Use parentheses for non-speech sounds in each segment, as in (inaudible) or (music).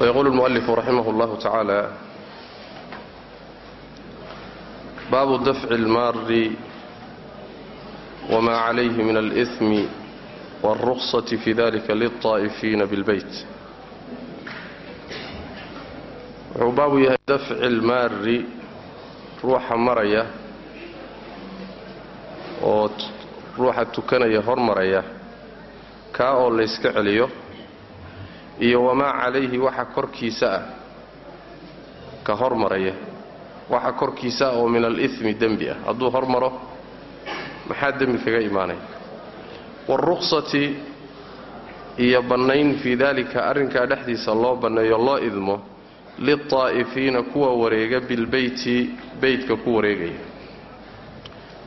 ويقول المؤلف رحمه الله تعالى باب دفع المار وما عليه من الإثم والرخصة في ذلك للطائفين بالبيت wuxuu baabu yahay dafci lmaari ruuxa maraya oo ruuxa tukanaya hormaraya kaa oo layska celiyo iyo wamaa calayhi waxa korkiisa ah ka hormaraya. Waxa korkiisa ah oo min alimi dembi ah. Hadduu hormaro maxaa dembi kaga imaanaya waaruksati iyo bannayn fii daalika arrinkaa dhexdiisa loo banneeyo loo idmo lilطaa'ifiina kuwa wareega bilbeyti beytka ku wareegaya.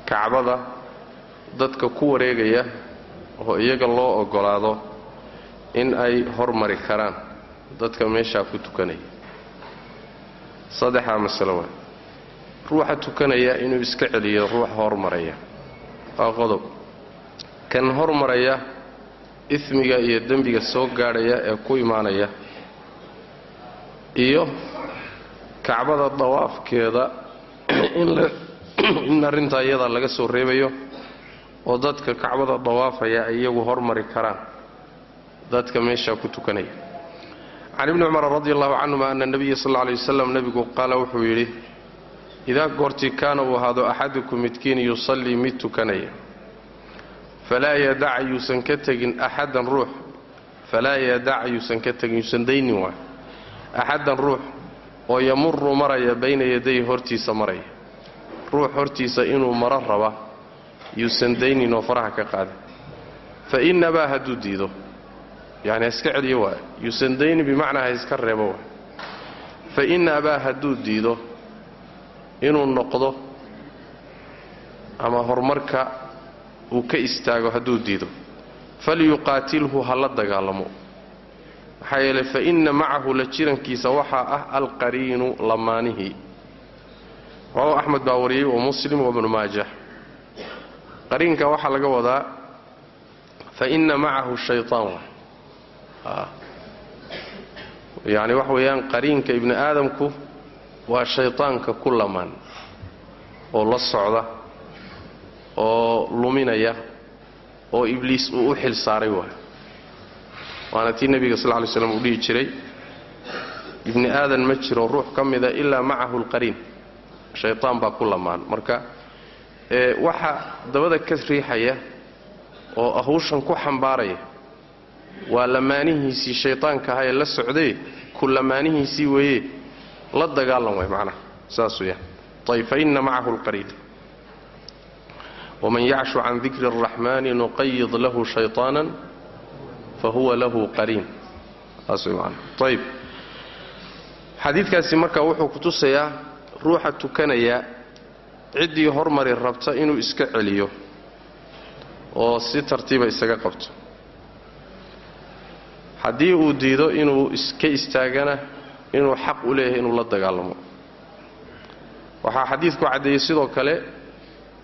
Kacbada dadka ku wareegaya oo iyaga loo oggolaado in ay hormari karaan dadka meeshaa ku tukanaya. Saddexdaa masalo waa ruuxa tukanaya inuu iska celiyo ruuxa hormaraya. Waa qodob. Kan hormaraya ismiga iyo dembiga soo gaadhaya ee ku imaanaya iyo kacbada dawaafkeeda (clears throat) in (clears throat) arrintaa iyadaa laga soo reebayo oo dadka kacbada dawaafaya ay iyagu hormari karaan dadka meeshaa ku tukanaya can ibni cumar radi allahu canhuma ana nabiya sal lla lay wasalam nebigu qaala wuxuu yidhi idaa goortii kaana uu ahaado axadukum midkiin yusallii mid tukanaya falaa yadac yuusan ka tegin axadan ruux falaa yadac yuusan ka tegin yuusan daynin waay axadan ruux oo yamuru maraya bayna yaday hortiisa maraya ruux hortiisa inuu maro raba yuusan daynin oo faraha ka qaadin fa inabaa hadduu diido yani iska celiyo waay yuusan daynin bimacnaa ha iska reebo waay fa in abaa hadduu diido inuu noqdo ama horumarka uu ka istaago hadduu diido falyuqaatilhu ha la dagaalamo. Maxaa yeeley fa inna macahu la jirankiisa waxaa ah alqariinu lamaanihii rawahu axmed baa wariyey wa muslim wabnu maajah qariinka waxaa laga wadaa fa inna macahu shaytaan. waay yacni waxa weeyaan qariinka ibni aadamku waa shaytaanka ku lamaan oo la socda oo luminaya oo ibliis uu u xil saaray waay waana tii nebiga sal ly slam uu dhihi jiray ibni aadan ma jiro ruux ka mida ilaa macahu lqariin. Shaytaan baa ku lamaan. Marka waxa dabada ka riixaya oo ahuushan ku xambaaraya waa lamaanihiisii shaytaanka ahaa ee la socday ku lamaanihiisii weeye la dagaalan way macnaha saas weyaan ayb fa inna macahu lqariin waman yacshu can dikri اraxmani nuqayid lahu shayطaana fahuwa lahu qariin. Saas way maana ayb xadiidkaasi marka wuxuu ku tusayaa ruuxa tukanaya ciddii hormari rabta inuu iska celiyo oo si tartiiba isaga qabto haddii uu diido inuu iska istaagana inuu xaq u leeyahay inuu la dagaalamo. Waxaa xadiidku caddeeyey sidoo kale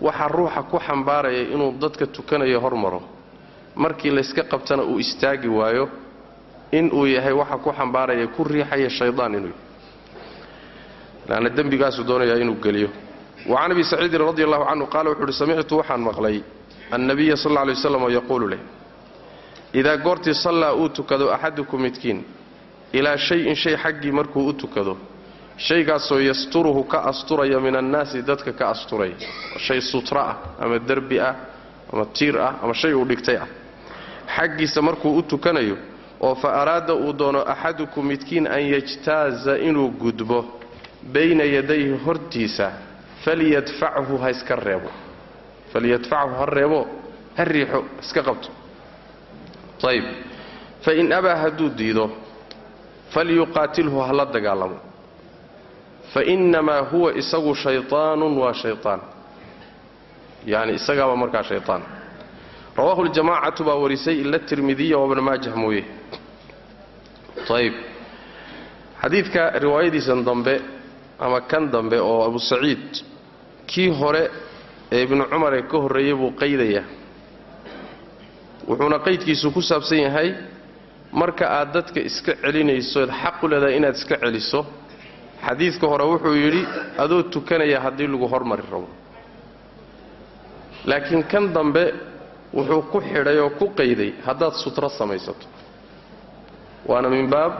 waxaa ruuxa ku xambaaraya inuu dadka tukanaya hormaro markii layska qabtana uu istaagi waayo in uu yahay waxa ku xambaaraya ku riixaya shaydaan inuu lanna dembigaasuu doonayaa inuu geliyo. Wa can abi saciidin radi allahu canhu qaala wuxuu uhi samictu waxaan maqlay annabiya sal lla lay waslam yaquulu leh idaa goortii sallaa uu tukado axadukum midkiin ilaa shay-in shay xaggii markuu u tukado shaygaasoo yasturuhu ka asturaya min annaasi dadka ka asturaya shay sutra ah ama derbi ah ama tiir ah ama shay uu dhigtay ah. Xaggiisa markuu u tukanayo oo fa araada uu doono axadukum midkiin an yajtaaza inuu gudbo bayna yadayhi hortiisa falyadfachu ha iska reebo. Falyadfachu ha reebo ha riixo iska qabto ayb fain abaa hadduu diido falyuqaatilhu ha la dagaalamo. Fa innamaa huwa isagu shaytaanun waa shaytaan. Yani isagaaba markaa shaytaan. Rawaahu ljamaacatu baa warisay ila tirmidiya wabna maajah mooye. Ayb xadiidka riwaayadiisan dambe ama kan dambe oo abu saciid kii hore ee ibnu cumar ka horreeyey buu qaydayaa wuxuuna qaydkiisu ku saabsan yahay marka aad dadka iska celinayso u leedahay inaad iska celiso xadiidka hore wuxuu yidhi adoo tukanaya haddii lagu hormari rabo. Laakiin kan dambe wuxuu ku xidhay oo ku qayday haddaad sutro samaysato. Waana min baab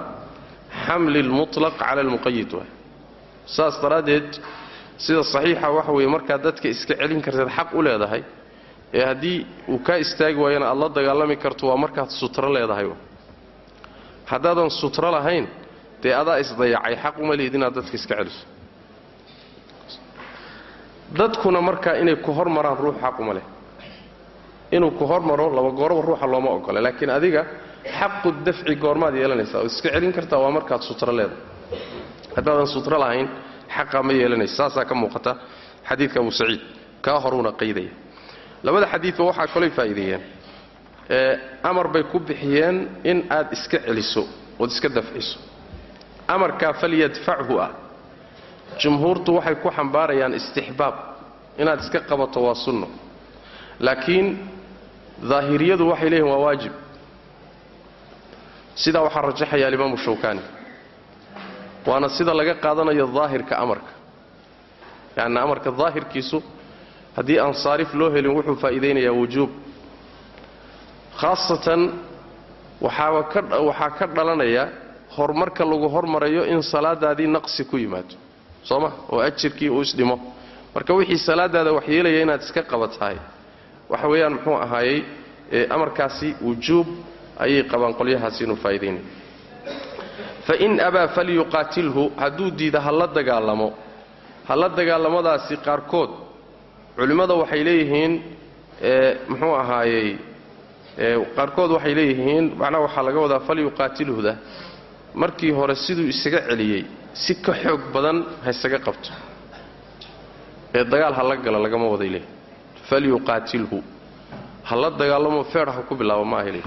xamli almutlaq cala almuqayid waay. Saas daraaddeed sida saxiixa waxa weeye markaad dadka iska celin karteed xaq u leedahay ee haddii uu kaa istaagi waayana aad la dagaalami karto waa markaad sutro leedahay haddaadan sutro lahayn dee adaa isdayacay xaq uma lihid inaad dadka iska celiso. Dadkuna markaa inay ku hormaraan ruux xaq uma leh. Inuu ku hormaro laba gooraba ruuxa looma ogola laakiin adiga xaqu dafci goormaad yeelanaysaa ood iska celin kartaa waa markaad sutro leedahay. Haddaadan sutro lahayn xaqa ma yeelanaysa saasaa ka muuqata xadiidka abu saciid kaa horuuna qaydaya labada xadiidba waxaa kalooy faa'iideeyeen. Amar bay ku bixiyeen in aad iska celiso ood iska dafciso. Amarkaa falyadfachu ah. Jumhuurtu waxay ku xambaarayaan istixbaab. Inaad iska qabato waa sunno. Laakiin daahiriyadu waxay leeyihiin waa waajib. Sidaa waxaa rajaxaya alimaamu shawkaani. Waana sida laga qaadanayo daahirka amarka. Yaani amarka daahirkiisu haddii aan saarif loo helin wuxuu faa'iidaynayaa wujuub. Khaasatan waxaa ka dhalanaya horumarka lagu hormarayo in salaadaadii naqsi ku yimaado. Soo ma? Oo ajirkii uu isdhimo. Marka wixii salaadaada wax yeelaya inaad iska qabatahay waxa weeyaan muxuu ahaayey amarkaasi wujuub ayay qabaan qolyahaasi inuu faa'iidaynayo fain abaa falyuqaatilhu hadduu diida ha la dagaalamo. Ha la dagaalamadaasi qaarkood culimmada waxay leeyihiin muxuu ahaayey qaarkood waxay leeyihiin macnaha waxaa laga wadaa falyuqaatilhuda markii hore siduu isaga celiyey si ka xoog badan ha isaga qabto. Ee dagaal ha la gala lagama waday leeyihiin falyuqaatilhu ha la dagaalamo feedh ha ku bilaabo ma ahay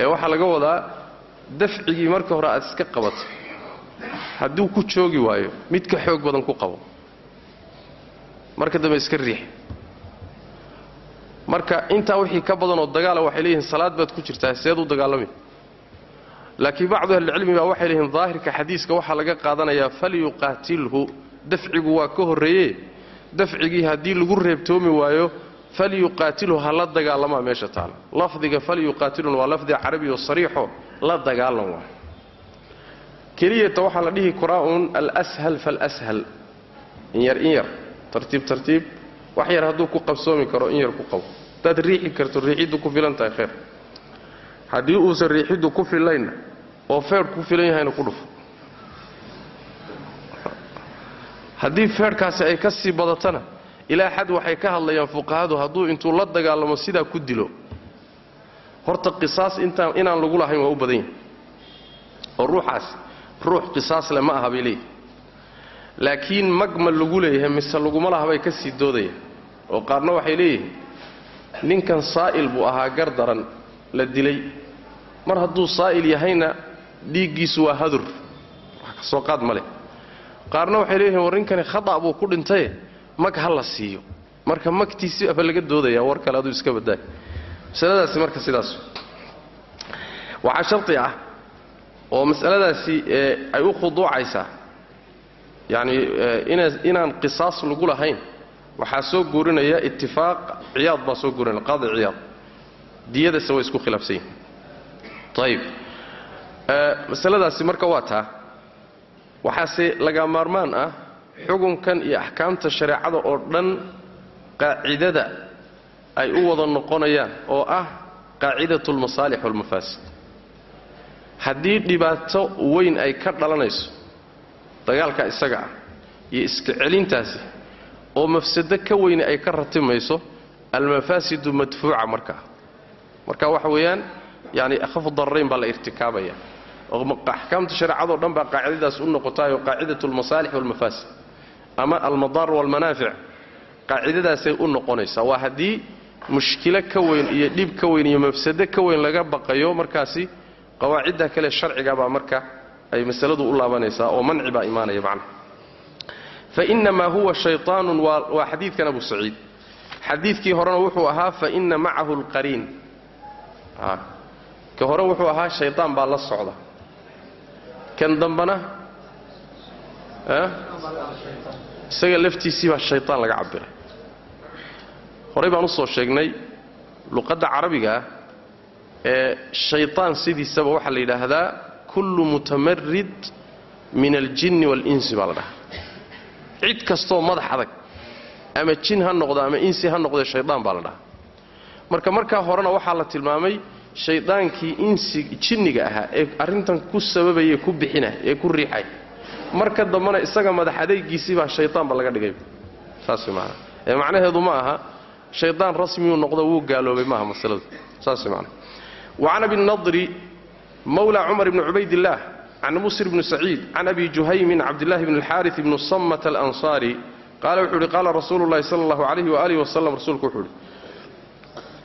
ee waxaa laga wadaa dafcigii marka hore aad iska qabatay hadduu ku joogi waayo mid ka xoog badan ku qabo marka dambe iska riix. Marka intaa wixii ka badanoo dagaala waxay leeyihiin salaad baad ku jirtaa seed u dagaalami laakiin bacdu ahlicilmi baa waxay leeyihiin daahirka xadiiska waxaa laga qaadanayaa falyuqaatilhu dafcigu waa ka horreeye dafcigii haddii lagu reebtoomi waayo falyuqaatilhu ha la dagaalamaa meesha taala. Lafdiga falyuqaatilun waa lafdi carabi oo sariixo la dagaalan waa. Keliyata waxaa la dhihi karaa uun alshal falshal in yar in yar tartiib tartiib wax yar hadduu ku qabsoomi karo in yar ku qabo. Haddaad riixi karto riixiddu ku filan tahay khayr. Haddii uusan riixiddu ku filaynna oo feedh ku filan yahayna ku dhufo. Haddii feedhkaasi ay ka sii badatana ilaa xad waxay ka hadlayaan fuqahadu hadduu intuu la dagaalamo sidaa ku dilo. Horta qisaas intaan inaan lagu lahayn waa u badan yahay. Oo ruuxaas ruux qisaas le ma aha bay leeyihi laakiin mag ma lagu leeyahay mise laguma laha bay ka sii doodaya oo qaarna waxay leeyihiin ninkan saa'il buu ahaa gar daran la dilay. Mar hadduu saa'il yahayna dhiiggiisu waa hadur. Wax ka soo qaad ma leh. Qaarna waxay leeyihiin war ninkani khata' buu ku dhintaye mag ha la siiyo. Marka magtiisi aba laga doodaya war kale aduu iska badaay masaladaasi marka sidaas. Waxaa sharti ah oo mas'aladaasi ay u khuduucaysaa yacni inaan qisaas lagu lahayn waxaa soo guurinaya itifaaq ciyaad baa soo guurinaya qaadi ciyaad. Diyadase way isku khilaafsan yihiin ayib masaladaasi marka waa taa waxaase laga maarmaan ah xukunkan iyo axkaamta shareecada oo dhan qaacidada ay u wada noqonayaan oo ah qaacidatu almasaalix waalmafaasid haddii dhibaato weyn ay ka dhalanayso dagaalka isaga ah iyo iska celintaasi oo mafsado ka weyne ay ka ratimayso almafaasidu madfuuca markaa marka waxa weeyaan yani akhafu dararayn baa la irtikaabaya. Oo axkaamta shareecadoo dhan baa qaacidadaas u noqotaayoo qaacidatu almasaalix walmafaasid ama almadaar walmanaafic qaacidadaasay u noqonaysaa. Waa haddii mushkilo ka weyn iyo dhib ka weyn iyo mafsado ka weyn laga baqayo markaasi qawaacidda kale sharciga baa marka ay masaladu u laabanaysaa oo manci baa imaanaya macnaha fainamaa huwa shayaanun waa xadiidkan abu saciid xadiidkii horena wuxuu ahaa faina macahu lqariin ka hore wuxuu ahaa shayaan baa la socda. Kan dambana isaga laftiisii baa shayaan laga cabiray horey baan u soo sheegnay luqadda carabiga ah ee shayaan sidiisaba waxaa la yidhaahdaa kullu mutamarid min aljinni wاlinsi baa la dhahaa. Cid kastoo madax adag ama jin ha noqdo ama insi ha noqdee shaydaan baa la dhahaa. Marka markaa horena waxaa la tilmaamay shaydaankii insi jinniga ahaa ee arrintan ku sababaya ku bixinah ee ku riixay. Marka dambena isaga madax adaygiisii baa shaydaanba laga dhigay. Saas maana ee macnaheedu ma aha shaydaan rasmiyuu noqdo wuu gaaloobay maaha masaladu. Saas maana wacan abi mawla cumar bni cubaydillaah can musr bni saciid can abi juhaymin cabdillahi bni alxaari bni samat alansaari qaala wuxuu ihi qaala rasuulu llahi sala allahu calayhi waaalih wasalam rasuulku wuxuu ihi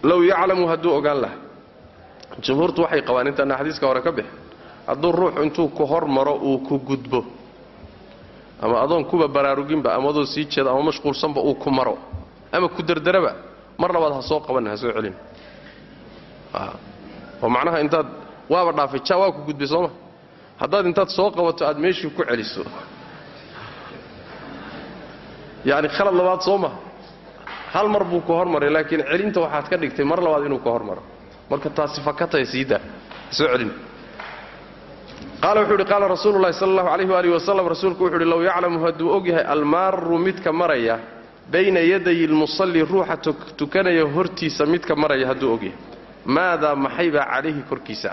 low yaclamu hadduu ogaan laha jumhuurtu waxay qabaan intaana xadiiska hore ka bix hadduu ruuxu intuu ku hor maro uu ku gudbo ama adoon kuba baraaruginba ama adoo sii jeeda ama mashquulsanba uu ku maro ama ku derderaba mar labaad ha soo qabanna ha soo celin. Oo macnaha intaad waaba dhaafay ja waa ku gudbay sooma haddaad intaad soo qabato aad meeshii ku celiso. Yacni khalad labaad soo maha hal mar buu ku hormaray laakiin celinta waxaad ka dhigtay mar labaad inuu ka hormaro. Marka taasi fakatay siidaa soo celin. Qaala wuxuu ihi qaala rasuulu llahi sala allahu alayh waalihi wasalam rasuulku wuxu uhi low yaclamu hadduu ogyahay almaaru midka maraya bayna yaday lmusalli ruuxa tukanaya hortiisa midka maraya hadduu ogyahay maadaa maxaybaa calayhi korkiisa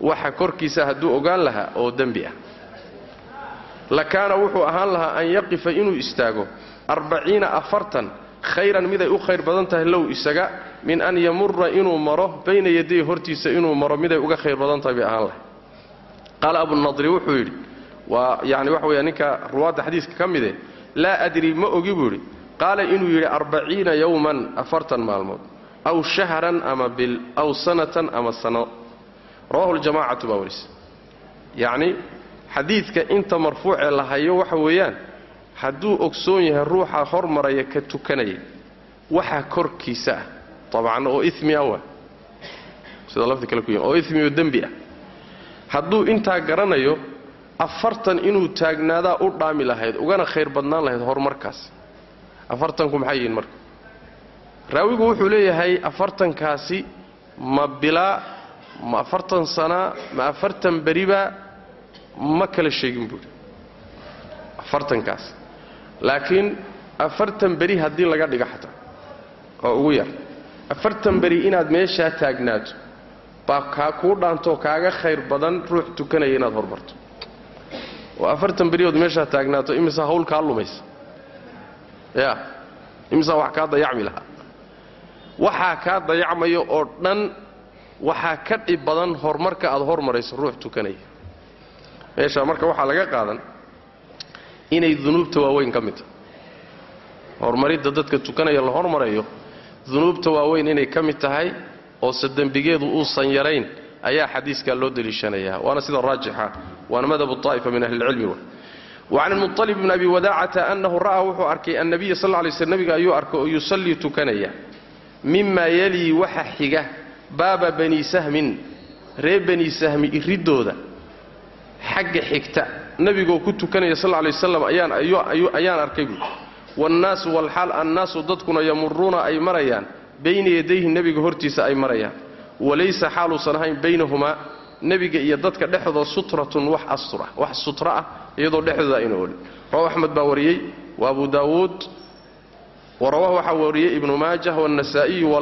waxa korkiisa hadduu ogaan lahaa oo dembi ah. Lakaana wuxuu ahaan lahaa an yaqifa inuu istaago arbaciina afartan khayran miday u khayr badan tahay low isaga min an yamura inuu maro bayna yaday hortiisa inuu maro miday uga khayr badan tahay bay ahaan lahay qaala abunadri wuxuu yidhi waa yani waxa weya ninka ruwaadda xadiiska ka mide laa adri ma ogi buu yidhi. Qaala inuu yidhi arbaciina yowman afartan maalmood aw shahran ama bil aw sanatan ama sano rawahu ljamacatu baa yacni xadiidka inta marfuucee la hayo waxa weeyaan hadduu ogsoon yahay ruuxa hormaraya ka tukanaya waxa korkiisa ah. Tabcan oo imi ah waa. Sida lafdi kale ku yim oo imi oo dembi ah. Hadduu intaa garanayo afartan inuu taagnaadaa u dhaami lahayd ugana khayr badnaan lahayd horumarkaas afartanku maxay yihiin marka? Raawigu wuxuu leeyahay afartankaasi ma bilaa ma afartan sanaa ma afartan beribaa ma kala sheegin buuhi afartankaas. Laakiin afartan beri haddii laga dhigo oo ugu yar. Afartan beri inaad meeshaa taagnaato baa kaa kuu dhaantoo kaaga khayr badan ruux tukanaya inaad hormarto oo afartan beri ood meeshaa taagnaato imisaa hawl kaa lumaysa. Ya imisaa wax kaa dayacmi lahaa. Waxaa kaa dayacmaya oo dhan waxaa ka dhib badan horumarka aad hormarayso ruux tukanaya meeshaa marka waxaa laga qaadan inay dunuubta waaweyn ka mid tahay horumaridda dadka tukanaya la hormarayo dunuubta waaweyn inay ka mid tahay oose dembigeedu uusan yarayn ayaa xadiiskaa loo deliishanayaa waana sida raajixa waana madhabu طaa'ifa min ahli اlcilmi wacan ilmuطalib bn abi wadaacata annahu ra'aa wuxuu arkay annabiya sal lay sl nabiga ayuu arkay oo yusallii tukanaya mima yalii waxa xiga baaba bani sahmin reer bani sahmi iriddooda xagga xigta nebigoo ku tukanaya sal lay waslam ayaan arkay buui wannaasu walxaal annaasu dadkuna yamuruuna ay marayaan. Bayna yadayhi nebiga hortiisa ay marayaan. Walaysa xaaluusan ahayn baynahumaa nebiga iyo dadka dhexdooda sutratun wax sutra ah iyadoo dhexdooda ayna olin rawahu axmed baa wariyey wa abu daawuud wa rawahu waxaa wariyey ibnu maajah waannasaa'iyu wa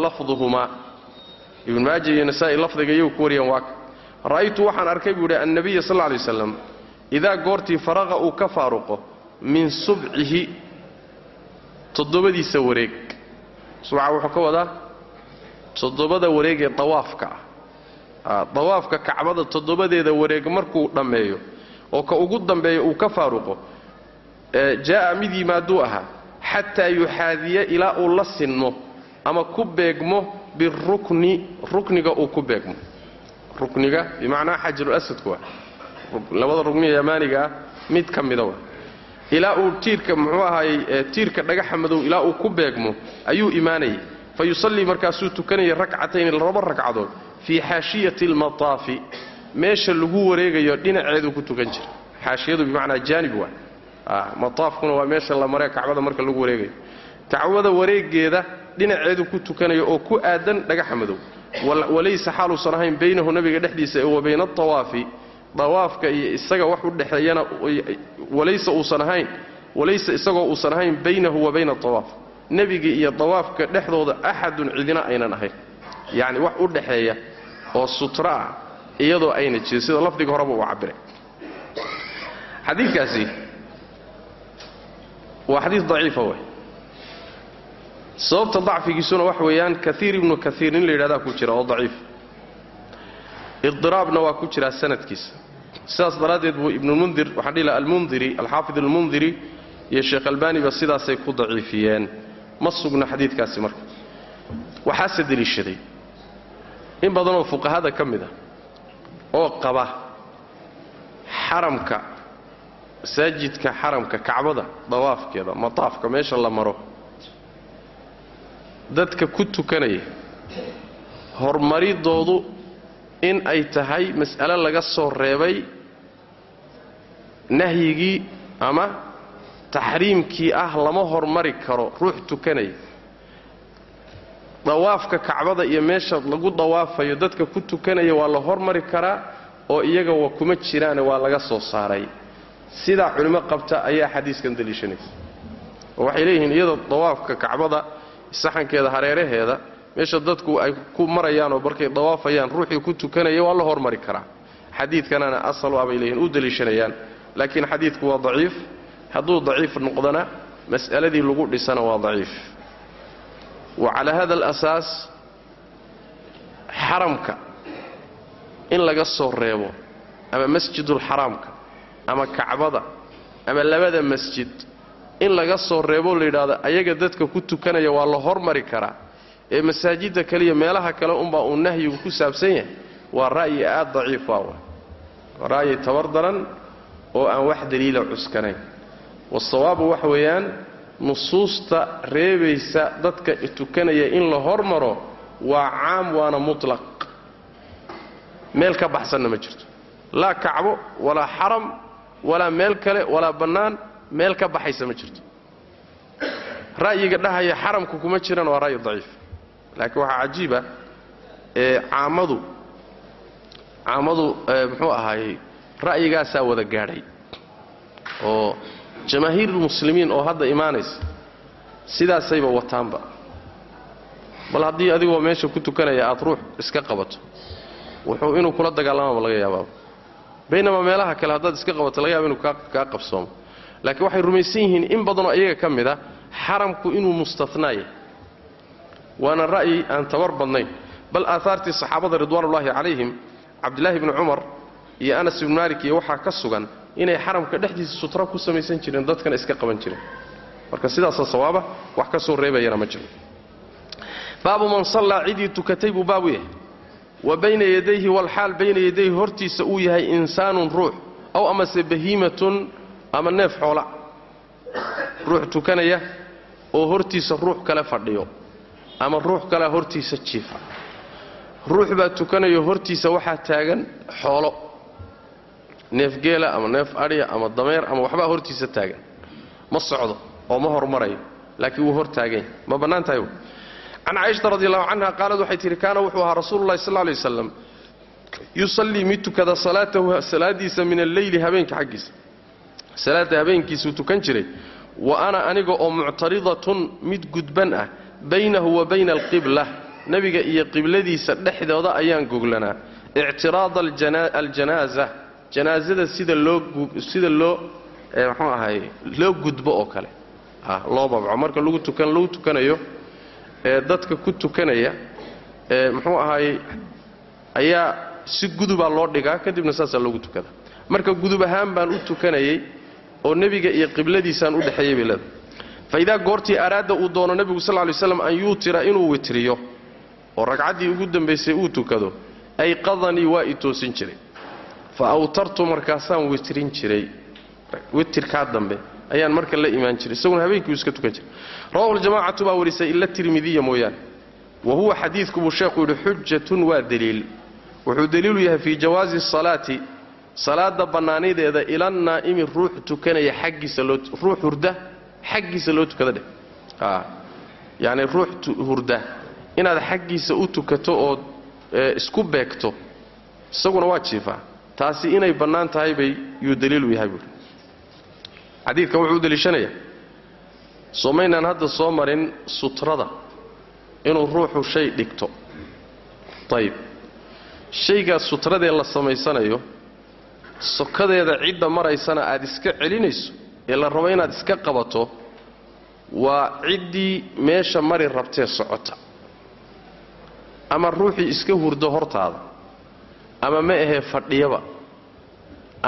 ibnu maaja iyo nasaa'i lafdiga iyagu ku wariyaan waaka ra'aytu waxaan arkay buu idhi annabiya sal lla lay waslam idaa goortii faraqa uu ka faaruqo min subcihi toddobadiisa wareeg. Subca wuxuu ka wadaa toddobada wareeg ee dawaafka ah. Dawaafka kacbada toddobadeeda wareeg markuu dhammeeyo oo ka ugu dambeeya uu ka faaruqo jaa'a mid yimaaduu ahaa xataa yuxaadiya ilaa uu la sinmo ama ku beegmo birukni rukniga uu ku beegmo. Rukniga bimacnaa xajaruasadku waa. Labada rugniga yamaaniga ah mid ka mida wa ilaa uu tiirka muxuu ahaayey tiirka dhagaxa madow ilaa uu ku beegmo ayuu imaanayay. Fa yusallii markaasuu tukanayay rakcatayn laba ragcadood fii xaashiyati almataafi meesha lagu wareegayo dhinaceeduu ku tukan jira xaashiyadu bimacnaa jaanib waa. Mataafkuna waa meesha la maree kacbada marka lagu wareegayo. Kacbada wareegeeda dhinaceedu ku tukanayo oo ku aadan dhagaxa madow. Walaysa xaaluusan ahayn baynahu nabiga dhexdiisa wa bayna atawaafi dawaafka iyo isaga wax u dhexeeyana walaysa uusan ahayn walaysa isagoo uusan ahayn baynahu wa bayna atawaaf nebiga iyo dawaafka dhexdooda axadun cidina aynan ahayn. Yacni wax u dhexeeya oo sutra ah iyadoo ayna jirin. Sida lafdiga horeba uu cabiray xadiidkaasi waa xadiid daciifa wey sababta dacfigiisuna wax weeyaan kaiir ibnu kaiir nin la yidhahdaa ku jira oo daciif. Idiraabna waa ku jiraa sanadkiisa. Sidaas daraaddeed buu ibnulmundir waxaan dhihi laha almundiri alxaafid almundiri iyo sheekh albaaniba sidaasay ku daciifiyeen. Ma sugna xadiidkaasi marka. Waxaase deliishaday. In badanoo fuqahada ka mid a oo qaba xaramka masaajidka xaramka kacbada dawaafkeeda mataafka meesha la maro dadka ku tukanaya horumaridoodu in ay tahay mas'ale laga soo reebay nahyigii ama taxriimkii ah lama hormari karo ruux tukanaya. Dawaafka kacbada iyo meesha lagu dawaafayo dadka ku tukanaya waa la hormari karaa oo iyaga wa kuma jiraane waa laga soo saaray. Sidaa culimo qabta ayaa xadiiskan daliishanaysa. Oo waxay leeyihiin iyada dawaafka kacbada saxankeeda hareeraheeda meesha dadku ay ku marayaanoo markay dawaafayaan ruuxii ku tukanaya waa la hormari karaa. Xadiidkanana asal waabay leeyihiin u daliishanayaan laakiin xadiidku waa daciif. Hadduu daciif noqdana mas'aladii lagu dhisana waa daciif. Wa calaa hada alasaas xaramka. In laga soo reebo ama masjidulxaraamka ama kacbada ama labada masjid in laga soo reeboo la yidhaahdo ayaga dadka ku tukanaya waa la hormari karaa. Ee masaajidda kaliya meelaha kale unbaa uu nahyigu ku saabsan yahay waa ra'yi aad daciif waa waa ra'yi tabar daran oo aan wax daliila cuskanayn. Wasawaabu waxa weeyaan nusuusta reebaysa dadka tukanaya in la hormaro waa caam waana mutlaq. Meel ka baxsanna ma jirto. Laa kacbo walaa xaram walaa meel kale walaa bannaan meel ka baxaysa ma jirto. Ra'yiga dhahaya xaramka kuma jiraan waa ra'yi daciif. Laakiin waxaa cajiiba caamadu caamadu muxuu ahaayey ra'yigaasaa wada gaadhay. Oo jamaahiirulmuslimiin oo hadda imaanaysa sidaasayba wataanba. Bal haddii adigoo meesha ku tukanaya aad ruux iska qabato wuxuu inuu kula dagaalamaaba laga yaabaaba baynamaa meelaha kale haddaad iska qabato laga yaaba inuu kaa qabsoomo laakiin waxay rumaysan yihiin in badanoo iyaga ka mid a xaramku inuu mustathnaayahy waana ra'yi aan tabar badnayn. Bal aahaartii saxaabada ridwaanullaahi calayhim cabdilaahi bni cumar iyo anas ibnu maalik iyo waxaa ka sugan inay xaramka dhexdiisa sutra ku samaysan jireen dadkana iska qaban jireen. Marka sidaasa sawaaba wax ka soo reebayana ma jiro. Baabu man sallaa cidii tukatay buu baabu yahay. Wa bayna yadayhi walxaal bayna yadayhi hortiisa uu yahay insaanun ruux aw amase bahiimatun ama neef xoola. Ruux tukanaya oo hortiisa ruux kale fadhiyo ama ruux kalea hortiisa jiifa. Ruux baa tukanayo hortiisa waxaa taagan xoolo. Neef geela ama neef adhiya ama dameer ama waxbaa hortiisa taagan. Ma socdo oo ma hormarayo laakiin wuu hor taaganya. Ma bannaan tahay can caaishata radi allahu canha qaalad waxay tihi kaana wuxuu ahaa rasuululahi sal lay waslam yusallii mid tukada salaatahu salaadiisa min alleyli habeenka xaggiisa salaada habeenkiisuu tukan jiray. Wa ana aniga oo muctaridatun mid gudban ah baynahu wa bayna alqibla. Nebiga iyo qibladiisa dhexdooda ayaan goglanaa ictiraada aljanaaza janaasada sida loo sida loo mxuu ahay loo gudbo oo kale. Loo babco. Marka lagu tukan lagu tukanayo ee dadka ku tukanaya ee muxuu ahaayey ayaa si gudubaa loo dhigaa. Kadibna saasaa loogu tukadaa marka gudub ahaan baan u tukanayay oo nebiga iyo qibladiisaan u dhexeeyey bay leedahay. Fa idaa goortii araada uu doono nebigu sal ly slam an yuutira inuu witriyo oo ragcaddii ugu dambaysay uu tukado ay qadanii waa i toosin jiray. Fa awtartu markaasaan witrin jiray. Witirkaa dambe ayaan marka la imaan jiray isaguna habeenkii uu iska tukan jiray. Rawahu ljamacatu baa warisay ila tirmidiya mooyaane. Wa huwa xadiidku buu sheekhu yidhi xujatun waa deliil wuxuu deliilu yahay fii jawaazi salaati salaada bannaanideeda ilannaa'imi ruux tukanaya xaggiisa loo ruux hurda xaggiisa loo tukada dheh. Yacni ruux hurda. Inaad xaggiisa u tukato ood isku beegto isaguna waa jiifaa taasi inay bannaan tahay bay yuu daliilu yahay buuri xadiidkan wuxuu u deliishanayaa soomaynaan hadda soo marin sutrada inuu ruuxu shay dhigto. Ayib shaygaas sutradee la samaysanayo sokadeeda cidda maraysana aad iska celinayso ee la rabo inaad iska qabato waa ciddii meesha mari rabtee socota. Ama ruuxii iska hurdo hortaada ama ma ahee fadhiyaba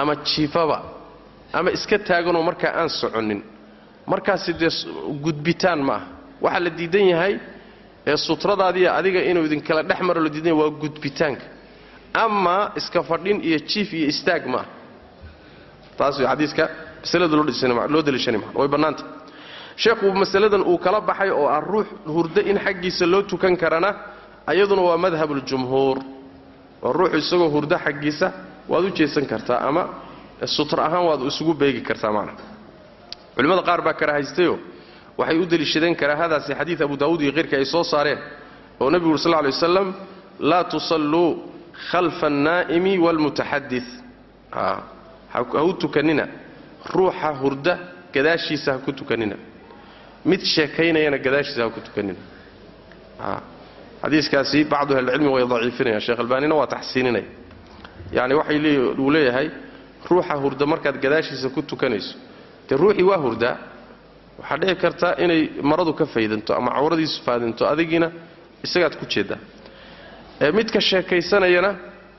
ama jiifaba ama iska taaganoo markaa aan soconnin markaasi dee gudbitaan ma ah waxaa la diidan yahay ee sutradaadiiyo adiga inuu idinkala dhex maro la diidan yahay waa gudbitaanka ama iska fadhin iyo jiif iyo istaag ma. Ah taas way xadiiska masalada loo daliishani maa way bannaanta. Sheekhu masaladan uu kala baxay oo ah ruux hurdo in xaggiisa loo tukan karana ayaduna waa madhabuljumhuur oo ruuxu isagoo hurdo xaggiisa waad u jeesan kartaa ama sutr ahaan waad isugu beegi kartaa macna. Culimmada qaar baa karahaystayoo waxay u deliishadeen karaahadaasi xadiid abu daawuud iyo keyrka ay soo saareen oo nebigu uri sal ly waslam laa tusalluu khalfa annaa'imi waalmutaxadid ha u tukanina ruuxa hurda gadaashiisa ha ku tukanina mid sheekaynayana gadaashiisa ha ku tukanina xadiiskaasi bacdu ahlicilmi way daciifinayaan sheekh albaanina waa taxsiininaya yani waxay uu leeyahay ruuxa hurda markaad gadaashiisa ku tukanayso dee ruuxii waa hurdaa waxaa dhici karta inay maradu ka faydanto ama cawradiisu faadinto adigiina isagaad ku jeeddaa midka sheekaysanayana